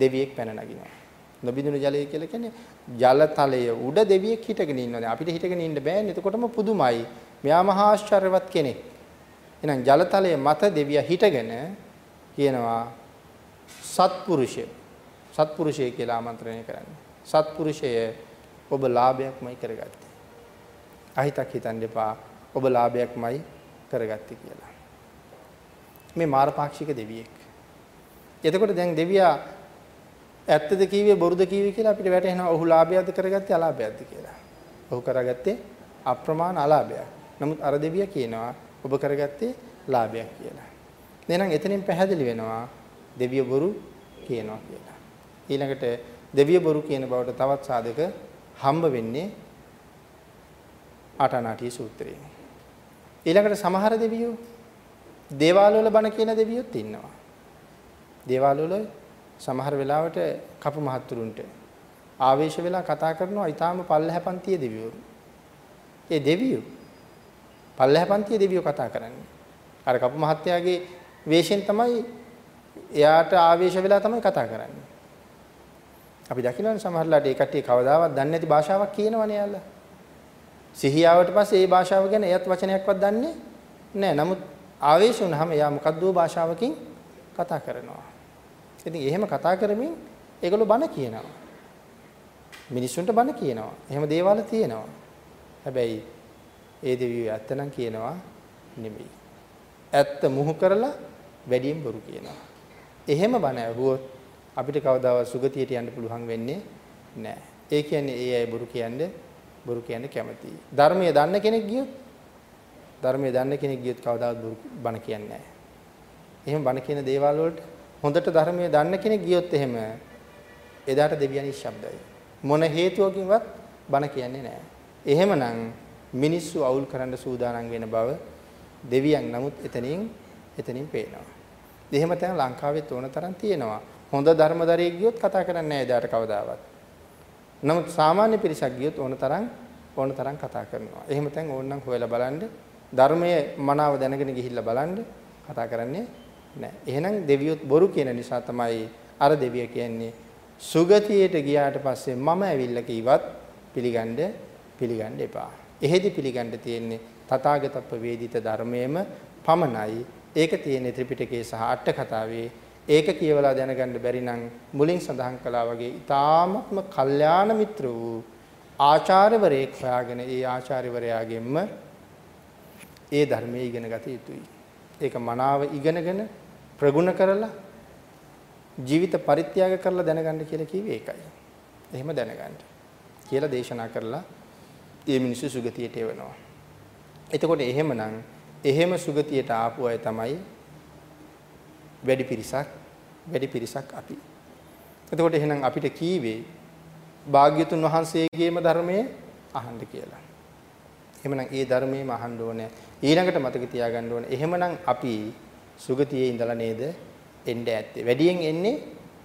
දෙවියෙක් පැන නගිනවා. නොබිඳුණු ජලය කියලා කියන්නේ ජල තලය උඩ දෙවියෙක් හිටගෙන ඉන්නවා. අපිට හිටගෙන ඉන්න බෑනේ. එතකොටම පුදුමයි. මෙයා මහා ආශ්චර්යවත් කෙනෙක්. එහෙනම් ජල තලයේ මත දෙවියා හිටගෙන කියනවා සත්පුරුෂය. සත්පුරුෂය කියලා ආමන්ත්‍රණය කරන්නේ. සත්පුරුෂය ඔබ ලාභයක්මයි කරගත්තේ. අහිතක් හිතන්න එපා. ඔබ ලාභයක්මයි කරගත්තේ කියලා. මේ මාරපාක්ෂික දෙවියෙක්. එතකොට දැන් දෙවියා ඇත්තද කීවේ බොරුද කීවේ කියලා අපිට වැටහෙනවා. ඔහු ලාභයක්ද කරගත්තේ අලාභයක්ද කියලා. ඔහු කරගත්තේ අප්‍රමාණ අලාභයක්. නමුත් අර දෙවියා කියනවා ඔබ කරගත්තේ ලාභයක් කියලා. එහෙනම් එතනින් පැහැදිලි වෙනවා දෙවිය බොරු කියනවා කියලා. ඊළඟට දෙවිය බොරු කියන බවට තවත් සාධක හම්බ වෙන්නේ ආටානාටි සූත්‍රයේ. ඊළඟට සමහර දෙවියෝ දේවාල වල බණ කියන දෙවියොත් ඉන්නවා. දේවාල වල සමහර වෙලාවට කපු මහත්තුරුන්ට ආවේශ වෙලා කතා කරනවා ඊටාම පල්ලහැපන්තිය දෙවියෝ. ඒ දෙවියෝ පල්ලහැපන්තිය දෙවියෝ කතා කරන්නේ. අර කපු මහත්තයාගේ වේශයෙන් තමයි එයාට ආවේශ වෙලා තමයි කතා කරන්නේ. අපි දකිනවනේ සමහරලාට ඒ කට්ටිය කවදාවත් දන්නේ නැති භාෂාවක් කියනවනේ යාළුවා. සිහියාවට පස්සේ ඒ භාෂාව ගැන එයත් වචනයක්වත් දන්නේ නැහැ. නමුත් ආවේශ වුණාම එයා මොකද්ද භාෂාවකින් කතා කරනවා. ඉතින් එහෙම කතා කරමින් ඒගොල්ලෝ බන කියනවා. මිනිස්සුන්ට බන කියනවා. එහෙම දේවල් තියෙනවා. හැබැයි ඒ දෙවියෝ ඇත්තනම් කියනවා නෙමෙයි. ඇත්ත මුහු කරලා වැඩියෙන් බොරු කියනවා. එහෙම බන ඇහුවොත් අපිට කවදාවත් සුගතියට යන්න පුළුවන් වෙන්නේ නැහැ. ඒ කියන්නේ ඒ අය බොරු කියන්නේ බොරු කියන්න කැමතියි. ධර්මයේ දන්න කෙනෙක් ගියොත් ධර්මයේ දන්න කෙනෙක් ගියොත් කවදාවත් බොරු බන කියන්නේ නැහැ. එහෙම බන කියන දේවල් වලට හොඳට ධර්මයේ දන්න කෙනෙක් ගියොත් එහෙම එදාට දෙවියන් ශබ්දයි. මොන හේතුවකින්වත් බන කියන්නේ නැහැ. එහෙමනම් මිනිස්සු අවුල් කරන්න සූදානම් වෙන බව දෙවියන් නමුත් එතනින් එතනින් පේනවා. එහෙම තැන ලංකාවෙත් ඕන තරම් තියෙනවා. හොඳ ධර්මදරයෙක් ගියොත් කතා කරන්නේ නැහැ එදාට කවදාවත්. නමුත් සාමාන්‍ය පිරිසක් ගියොත් ඕන තරම් ඕන තරම් කතා කරනවා. එහෙම තැන් ඕනනම් හොයලා බලන්න ධර්මයේ මනාව දැනගෙන ගිහිල්ලා බලන්න කතා කරන්නේ නැහැ. එහෙනම් දෙවියොත් බොරු කියන නිසා තමයි අර දෙවිය කියන්නේ සුගතියට ගියාට පස්සේ මම ඇවිල්ලා කිව්වත් පිළිගන්න පිළිගන්න එපා. එහෙදි පිළිගන්න තියෙන්නේ තථාගතප්ප වේදිත ධර්මයේම පමණයි. ඒක තියෙන්නේ ත්‍රිපිටකයේ සහ අට කතාවේ ඒක කියවලා දැනගන්න බැරි නම් මුලින් සඳහන් කළා වගේ ඊ타ත්ම කල්යාණ මිත්‍ර වූ ආචාර්යවරයෙක් හොයාගෙන ඒ ආචාර්යවරයාගෙන්ම ඒ ධර්මයේ ඉගෙන ගත යුතුයි. ඒක මනාව ඉගෙනගෙන ප්‍රගුණ කරලා ජීවිත පරිත්‍යාග කරලා දැනගන්න කියලා කිව්වේ ඒකයි. එහෙම දැනගන්න. කියලා දේශනා කරලා ඒ මිනිස්සු සුගතියට එවනවා. එතකොට එහෙමනම් එහෙම සුගතියට ආපු අය තමයි වැඩි පිරිසක් වැඩි පිරිසක් අපි. එතකොට එහෙනම් අපිට කීවේ භාග්‍යතුන් වහන්සේගේම ධර්මයේ අහන්න කියලා. එහෙමනම් ඒ ධර්මයේම අහන්න ඕනේ. ඊළඟට මතක තියාගන්න ඕනේ. එහෙමනම් අපි සුගතියේ ඉඳලා නේද එන්න ඇත්තේ. වැඩියෙන් එන්නේ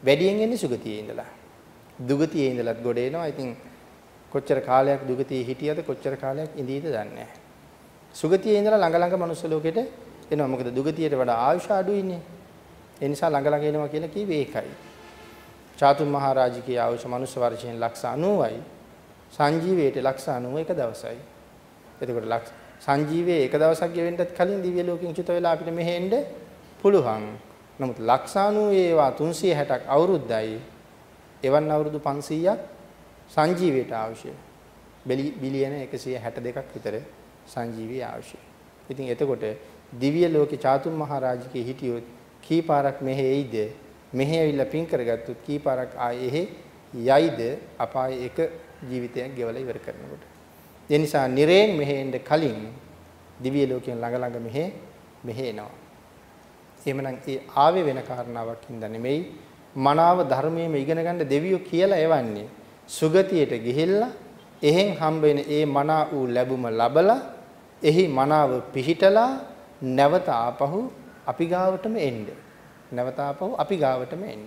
වැඩියෙන් එන්නේ සුගතියේ ඉඳලා. දුගතියේ ඉඳලත් ගොඩ එනවා. ඉතින් කොච්චර කාලයක් දුගතියේ හිටියද කොච්චර කාලයක් ඉඳීද දන්නේ නැහැ. සුගතියේ ඉඳලා ළඟ ළඟ මනුස්ස ලෝකෙට එනවා. මොකද දුගතියට වඩා ආයුෂ අඩුයිනේ. ඒ නිසා ළඟ ළඟ එනවා කියලා කිව්වේ ඒකයි. චාතුම් මහරජිකේ ආයුෂ මනුස්ස වර්ෂයෙන් ලක්ෂ 90යි. සංජීවයට ලක්ෂ 90 එක දවසයි. එතකොට ලක්ෂ සංජීවයේ එක දවසක් ගෙවෙන්නත් කලින් දිව්‍ය ලෝකෙන් චුත වෙලා අපිට මෙහෙ එන්න පුළුවන්. නමුත් ලක්ෂ 90 ඒවා 360ක් අවුරුද්දයි. එවන් අවුරුදු 500ක් සංජීවයට අවශ්‍යයි. බිලියන 162ක් විතර සංජීවී අවශ්‍යයි. ඉතින් එතකොට දිව්‍ය ලෝකේ චාතුම් මහරජකේ හිටියොත් කී පාරක් මෙහෙ එයිද? මෙහෙ ඇවිල්ලා පින් කරගත්තොත් කී පාරක් ආයේ යයිද අපායේ එක ජීවිතයක් ගෙවලා ඉවර කරනකොට. ඒ නිසා නිරේන් මෙහෙ එන්න කලින් දිව්‍ය ලෝකයෙන් ළඟ ළඟ මෙහෙ මෙහෙ එනවා. එහෙමනම් ඒ ආවේ වෙන කාරණාවක් හින්දා නෙමෙයි මනාව ධර්මයේම ඉගෙන ගන්න දෙවියෝ කියලා එවන්නේ. සුගතියට ගිහිල්ලා එහෙන් හම්බ වෙන ඒ මනා වූ ලැබුම ලබලා එහි මනාව පිහිටලා නැවත ආපහු අපි ගාවටම එන්න. නැවත ආපහු අපි ගාවටම එන්න.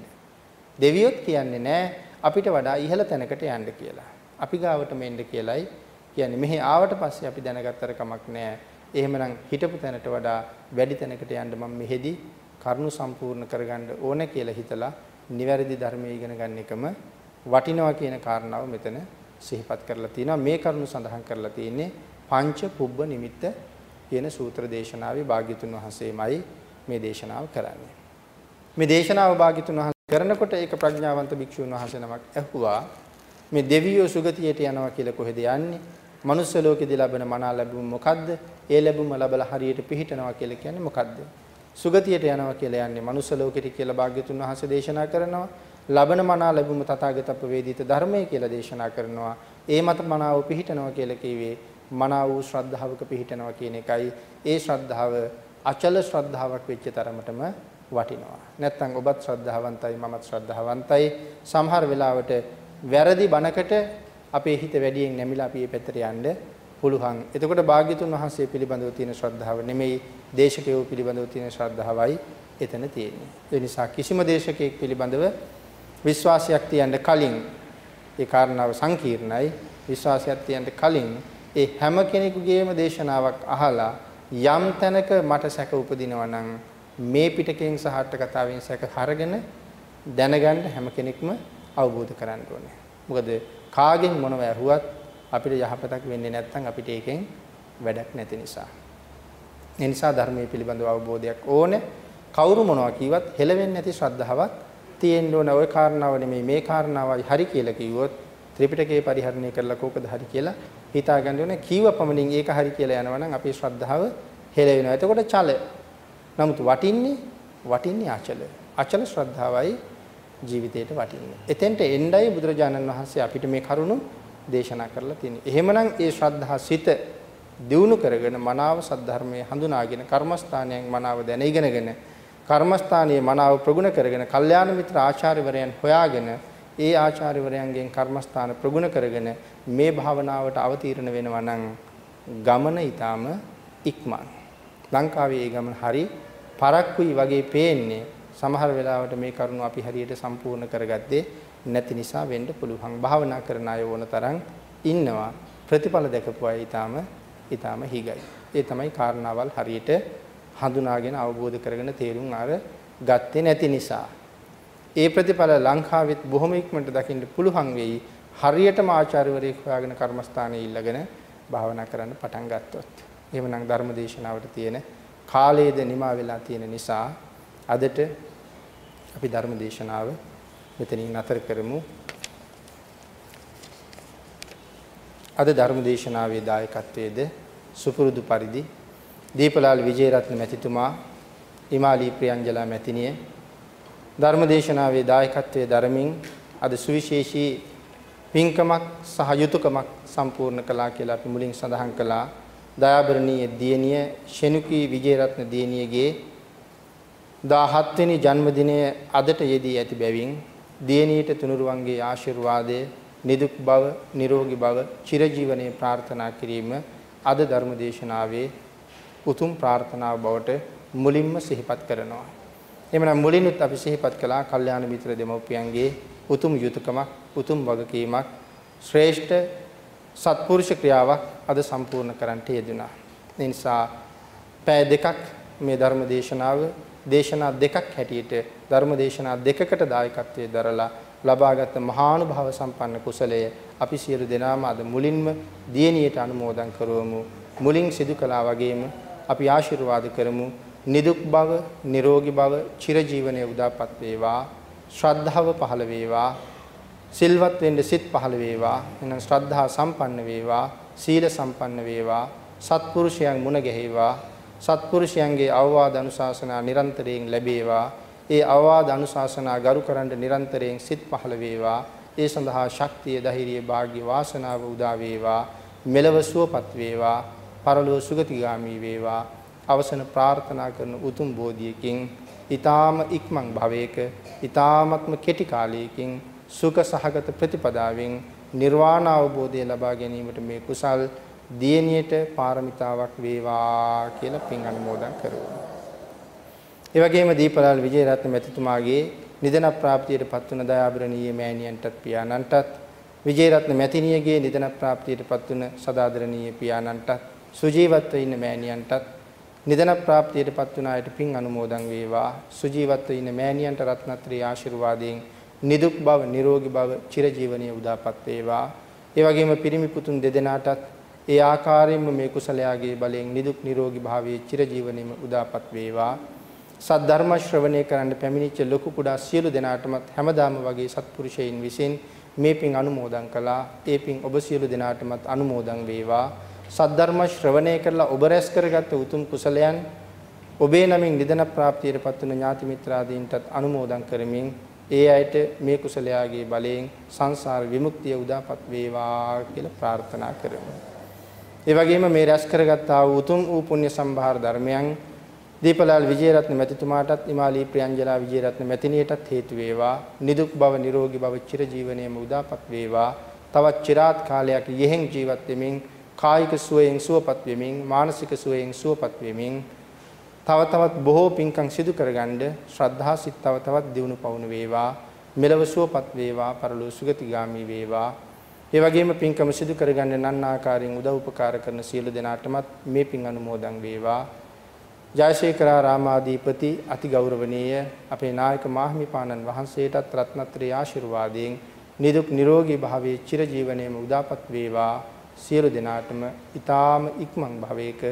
දෙවියොත් කියන්නේ නෑ අපිට වඩා ඉහළ තැනකට යන්න කියලා. අපි ගාවටම එන්න කියලයි කියන්නේ. මෙහි ආවට පස්සේ අපි දැනගත්තර කමක් නෑ. එහෙමනම් හිටපු තැනට වඩා වැඩි තැනකට යන්න මම මෙහෙදි කරුණු සම්පූර්ණ කරගන්න ඕන කියලා හිතලා නිවැරදි ධර්මයේ ඉගෙන ගන්න එකම වටිනවා කියන කාරණාව මෙතන සිහිපත් කරලා තිනවා. මේ කරුණු සඳහන් කරලා තියෙන්නේ පංච පුබ්බ නිමිත්ත කියන සූත්‍ර දේශනාවේ භාග්‍යතුන් වහන්සේමයි මේ දේශනාව කරන්නේ. මේ දේශනාව භාග්‍යතුන් වහන්සේ කරනකොට ඒක ප්‍රඥාවන්ත භික්ෂුන් වහන්සේ නමක් ඇහුවා මේ දෙවියෝ සුගතියට යනවා කියලා කොහෙද යන්නේ? මනුස්ස ලෝකෙදී ලැබෙන මනා ලැබුම මොකද්ද? ඒ ලැබුම ලැබලා හරියට පිහිටනවා කියලා කියන්නේ මොකද්ද? සුගතියට යනවා කියලා යන්නේ මනුස්ස ලෝකෙට කියලා භාග්‍යතුන් වහන්සේ දේශනා කරනවා. ලබන මනා ලැබුම තථාගතප්ප වේදිත ධර්මය කියලා දේශනා කරනවා. ඒ මත මනාව පිහිටනවා කියලා කිව්වේ මනා වූ ශ්‍රද්ධාවක පිහිටනවා කියන එකයි. ඒ ශ්‍රද්ධාව අචල ශ්‍රද්ධාවක් වෙච්ච තරමටම වටිනවා. නැත්තම් ඔබත් ශ්‍රද්ධාවන්තයි මමත් ශ්‍රද්ධාවන්තයි. සමහර වෙලාවට වැරදි බණකට අපේ හිත වැඩියෙන් නැමිලා අපි මේ පැත්තට යන්න පුළුවන්. එතකොට භාග්‍යතුන් වහන්සේ පිළිබඳව තියෙන ශ්‍රද්ධාව නෙමෙයි දේශකයෝ පිළිබඳව තියෙන ශ්‍රද්ධාවයි එතන තියෙන්නේ. ඒ නිසා කිසිම දේශකයෙක් පිළිබඳව විශ්වාසයක් තියන්න කලින් ඒ කාරණාව සංකීර්ණයි. විශ්වාසයක් තියන්න කලින් ඒ හැම කෙනෙකුගේම දේශනාවක් අහලා යම් තැනක මට සැක උපදිනවා නම් මේ පිටකයෙන් සහ අට කතාවෙන් සැක හරගෙන දැනගන්න හැම කෙනෙක්ම අවබෝධ කරගන්න ඕනේ. මොකද කාගෙන් මොනව ඇහුවත් අපිට යහපතක් වෙන්නේ නැත්නම් අපිට ඒකෙන් වැඩක් නැති නිසා. ඒ නිසා ධර්මයේ පිළිබඳව අවබෝධයක් ඕනේ. කවුරු මොනවා කිව්වත් හෙලවෙන්නේ නැති ශ්‍රද්ධාවක් තියෙන්න ඕන. ওই කාරණාව නෙමෙයි මේ කාරණාවයි හරි කියලා කිව්වොත් ත්‍රිපිටකේ පරිහරණය කරලා කෝකද හරි කියලා හිතාගන්න ඕනේ. කීව පමණින් ඒක හරි කියලා යනවා නම් අපේ ශ්‍රද්ධාව හෙලවෙනවා. එතකොට චල. නමුත් වටින්නේ වටින්නේ අචල. අචල ශ්‍රද්ධාවයි ජීවිතේට වටින්නේ. එතෙන්ට එන්නයි බුදුරජාණන් වහන්සේ අපිට මේ කරුණු දේශනා කරලා තියෙන්නේ. එහෙමනම් ඒ ශ්‍රද්ධා සිත දියුණු කරගෙන මනාව සද්ධර්මයේ හඳුනාගෙන කර්මස්ථානයෙන් මනාව දැන ඉගෙනගෙන කර්මස්ථානයේ මනාව ප්‍රගුණ කරගෙන කල්යාණ මිත්‍ර ආචාර්යවරයන් හොයාගෙන ඒ ආචාර්යවරයන්ගෙන් කර්මස්ථාන ප්‍රගුණ කරගෙන මේ භාවනාවට අවතීර්ණ වෙනවා නම් ගමන ඊටාම ඉක්මන්. ලංකාවේ ඒ ගමන හරි පරක්කුයි වගේ පේන්නේ සමහර වෙලාවට මේ කරුණු අපි හරියට සම්පූර්ණ කරගත්තේ නැති නිසා වෙන්න පුළුවන්. භාවනා කරන අය ඕන තරම් ඉන්නවා. ප්‍රතිඵල දැකපු අය ඊටාම ඊටාම හිගයි. ඒ තමයි කාරණාවල් හරියට හඳුනාගෙන අවබෝධ කරගෙන තේරුම් අර ගත්තේ නැති නිසා. ඒ ප්‍රතිඵල ලංකාවෙත් බොහොම ඉක්මනට දකින්න පුළුවන් වෙයි. හරියටම ආචාර්යවරයෙක් හොයාගෙන කර්මස්ථානයේ ඉල්ලගෙන භාවනා කරන්න පටන් ගත්තොත්. එහෙමනම් ධර්මදේශනාවට තියෙන කාලයේද නිමා වෙලා තියෙන නිසා අදට අපි ධර්මදේශනාව මෙතනින් නතර කරමු. අද ධර්මදේශනාවේ දායකත්වයේද සුපුරුදු පරිදි දීපලාල් විජේරත්න මැතිතුමා හිමාලී ප්‍රියංජලා මැතිණිය ධර්මදේශනාවේ දායකත්වයේ දරමින් අද සුවිශේෂී පින්කමක් සහ යුතුයකමක් සම්පූර්ණ කළා කියලා අපි මුලින් සඳහන් කළා දයාබරණීය දියණිය ෂෙනුකී විජේරත්න දියණියගේ 17 වෙනි ජන්මදිනය අදට යෙදී ඇති බැවින් දියණියට තුනුරුවන්ගේ ආශිර්වාදය නිදුක් බව නිරෝගී බව චිරජීවනයේ ප්‍රාර්ථනා කිරීම අද ධර්මදේශනාවේ උතුම් ප්‍රාර්ථනාව බවට මුලින්ම සිහිපත් කරනවා. එhmenan මුලින්ුත් අපි සිහිපත් කළා කල්යාණ මිත්‍ර දෙමව්පියන්ගේ උතුම් යුතුයකමක්, උතුම් වගකීමක්, ශ්‍රේෂ්ඨ සත්පුරුෂ ක්‍රියාවක් අද සම්පූර්ණ කරන්නට යෙදුණා. ඒ නිසා පෑ දෙකක් මේ ධර්ම දේශනාව දේශනා දෙකක් හැටියට ධර්ම දේශනා දෙකකට දායකත්වයේ දරලා ලබාගත් මහානුභාව සම්පන්න කුසලය අපි සියලු දෙනාම අද මුලින්ම දියණියට අනුමෝදන් කරවමු මුලින් සිදු කළා වගේම අපි ආශිර්වාද කරමු නිදුක් බව, නිරෝගී බව, චිරජීවනයේ උදාපත් වේවා. ශ්‍රද්ධාව පහළ වේවා. සිල්වත් වෙන්න සිත් පහළ වේවා. එහෙනම් ශ්‍රද්ධා සම්පන්න වේවා. සීල සම්පන්න වේවා. සත්පුරුෂයන් මුණ ගැහිවා. සත්පුරුෂයන්ගේ අවවාද අනුශාසනා නිරන්තරයෙන් ලැබේවා. ඒ අවවාද අනුශාසනා ගරු කරන්න නිරන්තරයෙන් සිත් පහළ වේවා. ඒ සඳහා ශක්තිය, ධෛර්යය, වාග්ය, වාසනාව උදා වේවා. මෙලව සුවපත් වේවා. පරලොව සුගතිගාමි වේවා. අවසන ප්‍රාර්ථනා කරන උතුම් බෝධියකින් ඊ타ම ඉක්මන් භවයක ඊ타මත්ම කෙටි කාලයකින් සුඛ සහගත ප්‍රතිපදාවෙන් නිර්වාණ අවබෝධය ලබා ගැනීමට මේ කුසල් දියණියට පාරමිතාවක් වේවා කියලා පින් අනුමෝදන් කරමු. ඒ වගේම දීපලාල් විජේරත්න මැතිතුමාගේ නිදන ප්‍රාප්තියට පත් වුණ දයාබරණීය මෑණියන්ටත් පියාණන්ටත් විජේරත්න මැතිණියගේ නිදන ප්‍රාප්තියට පත් වුණ සදාදරණීය පියාණන්ටත් සුජීවත්ව ඉන්න මෑණියන්ටත් නිදන ප්‍රාප්තියට පත් වුණ අයට පින් අනුමෝදන් වේවා සුජීවත්ව ඉන්න මෑණියන්ට රත්නත්‍රී ආශිර්වාදයෙන් නිදුක් බව නිරෝගී බව චිරජීවනීය උදාපත් වේවා ඒ වගේම පිරිමි පුතුන් දෙදෙනාටත් ඒ ආකාරයෙන්ම මේ කුසලයාගේ බලයෙන් නිදුක් නිරෝගී භාවයේ චිරජීවනයේම උදාපත් වේවා. සද්ධර්ම ශ්‍රවණය කරන්න පැමිණිච්ච ලොකු කුඩා සියලු දෙනාටමත් හැමදාම වගේ සත්පුරුෂයන් විසින් මේ පින් අනුමෝදන් කළා. ඒ පින් ඔබ සියලු දෙනාටමත් අනුමෝදන් වේවා. සද්ධර්ම ශ්‍රවණය කරලා ඔබ රැස් කරගත්ත උතුම් කුසලයන් ඔබේ නමින් නිදන ප්‍රාප්තියටපත් වුණ ඥාති මිත්‍රාදීන්ටත් අනුමෝදන් කරමින් ඒ අයට මේ කුසලයාගේ බලයෙන් සංසාර විමුක්තිය උදාපත් වේවා කියලා ප්‍රාර්ථනා කරමු. ඒ වගේම මේ රැස් කරගත්තා වූ උතුම් වූ පුණ්‍ය සම්භාර ධර්මයන් දීපලාල් විජේරත්න මැතිතුමාටත් ඉමාලී ප්‍රියංජලා විජේරත්න මැතිණියටත් හේතු වේවා නිදුක් බව නිරෝගී බව චිරජීවනයේම උදාපත් වේවා තවත් চিරාත් කාලයක් යෙහෙන් ජීවත් වෙමින් කායික සුවයෙන් සුවපත් වෙමින් මානසික සුවයෙන් සුවපත් වෙමින් තව තවත් බොහෝ පින්කම් සිදු කරගන්න ශ්‍රද්ධා සිත් තව තවත් දියුණු පවුණු වේවා මෙලව සුවපත් වේවා පරලෝ සුගතිගාමි වේවා ඒ වගේම පින්කම සිදු කරගන්න නන් ආකාරයෙන් උදව් උපකාර කරන සියලු දෙනාටමත් මේ පින් අනුමෝදන් වේවා. ජයශේකරා රාමාදීපති අති ගෞරවනීය අපේ නායක මාහිමිපාණන් වහන්සේටත් රත්නත්‍රී ආශිර්වාදයෙන් නිදුක් නිරෝගී භාවයේ චිරජීවනයේම උදාපත් වේවා. සියලු දෙනාටම ඊ타ම ඉක්මන් භවයක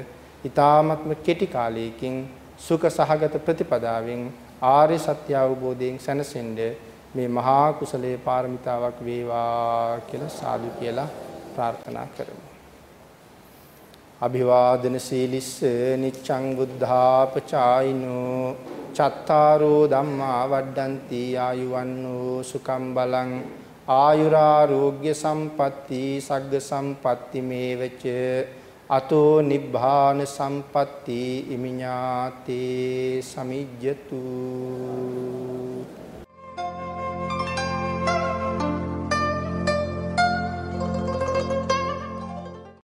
ඊ타මත්ම කෙටි කාලයකින් සුඛ සහගත ප්‍රතිපදාවෙන් ආර්ය සත්‍ය අවබෝධයෙන් සැනසෙන්න මේ මහා කුසලයේ පාරමිතාවක් වේවා කියලා සාදු කියලා ප්‍රාර්ථනා කරමු. අභිවාදන සීලිස්ස නිච්ඡං බුද්ධාපචායිනෝ චත්තාරෝ ධම්මා වඩ්ඩಂತಿ ආයුවන්නෝ සුකම් බලං ආයුරාෝග්‍ය සම්පatti සග්ග සම්පatti මේවච අතෝ නිබ්බාන සම්පatti ඉමිඤාතේ සමිජ්ජතු.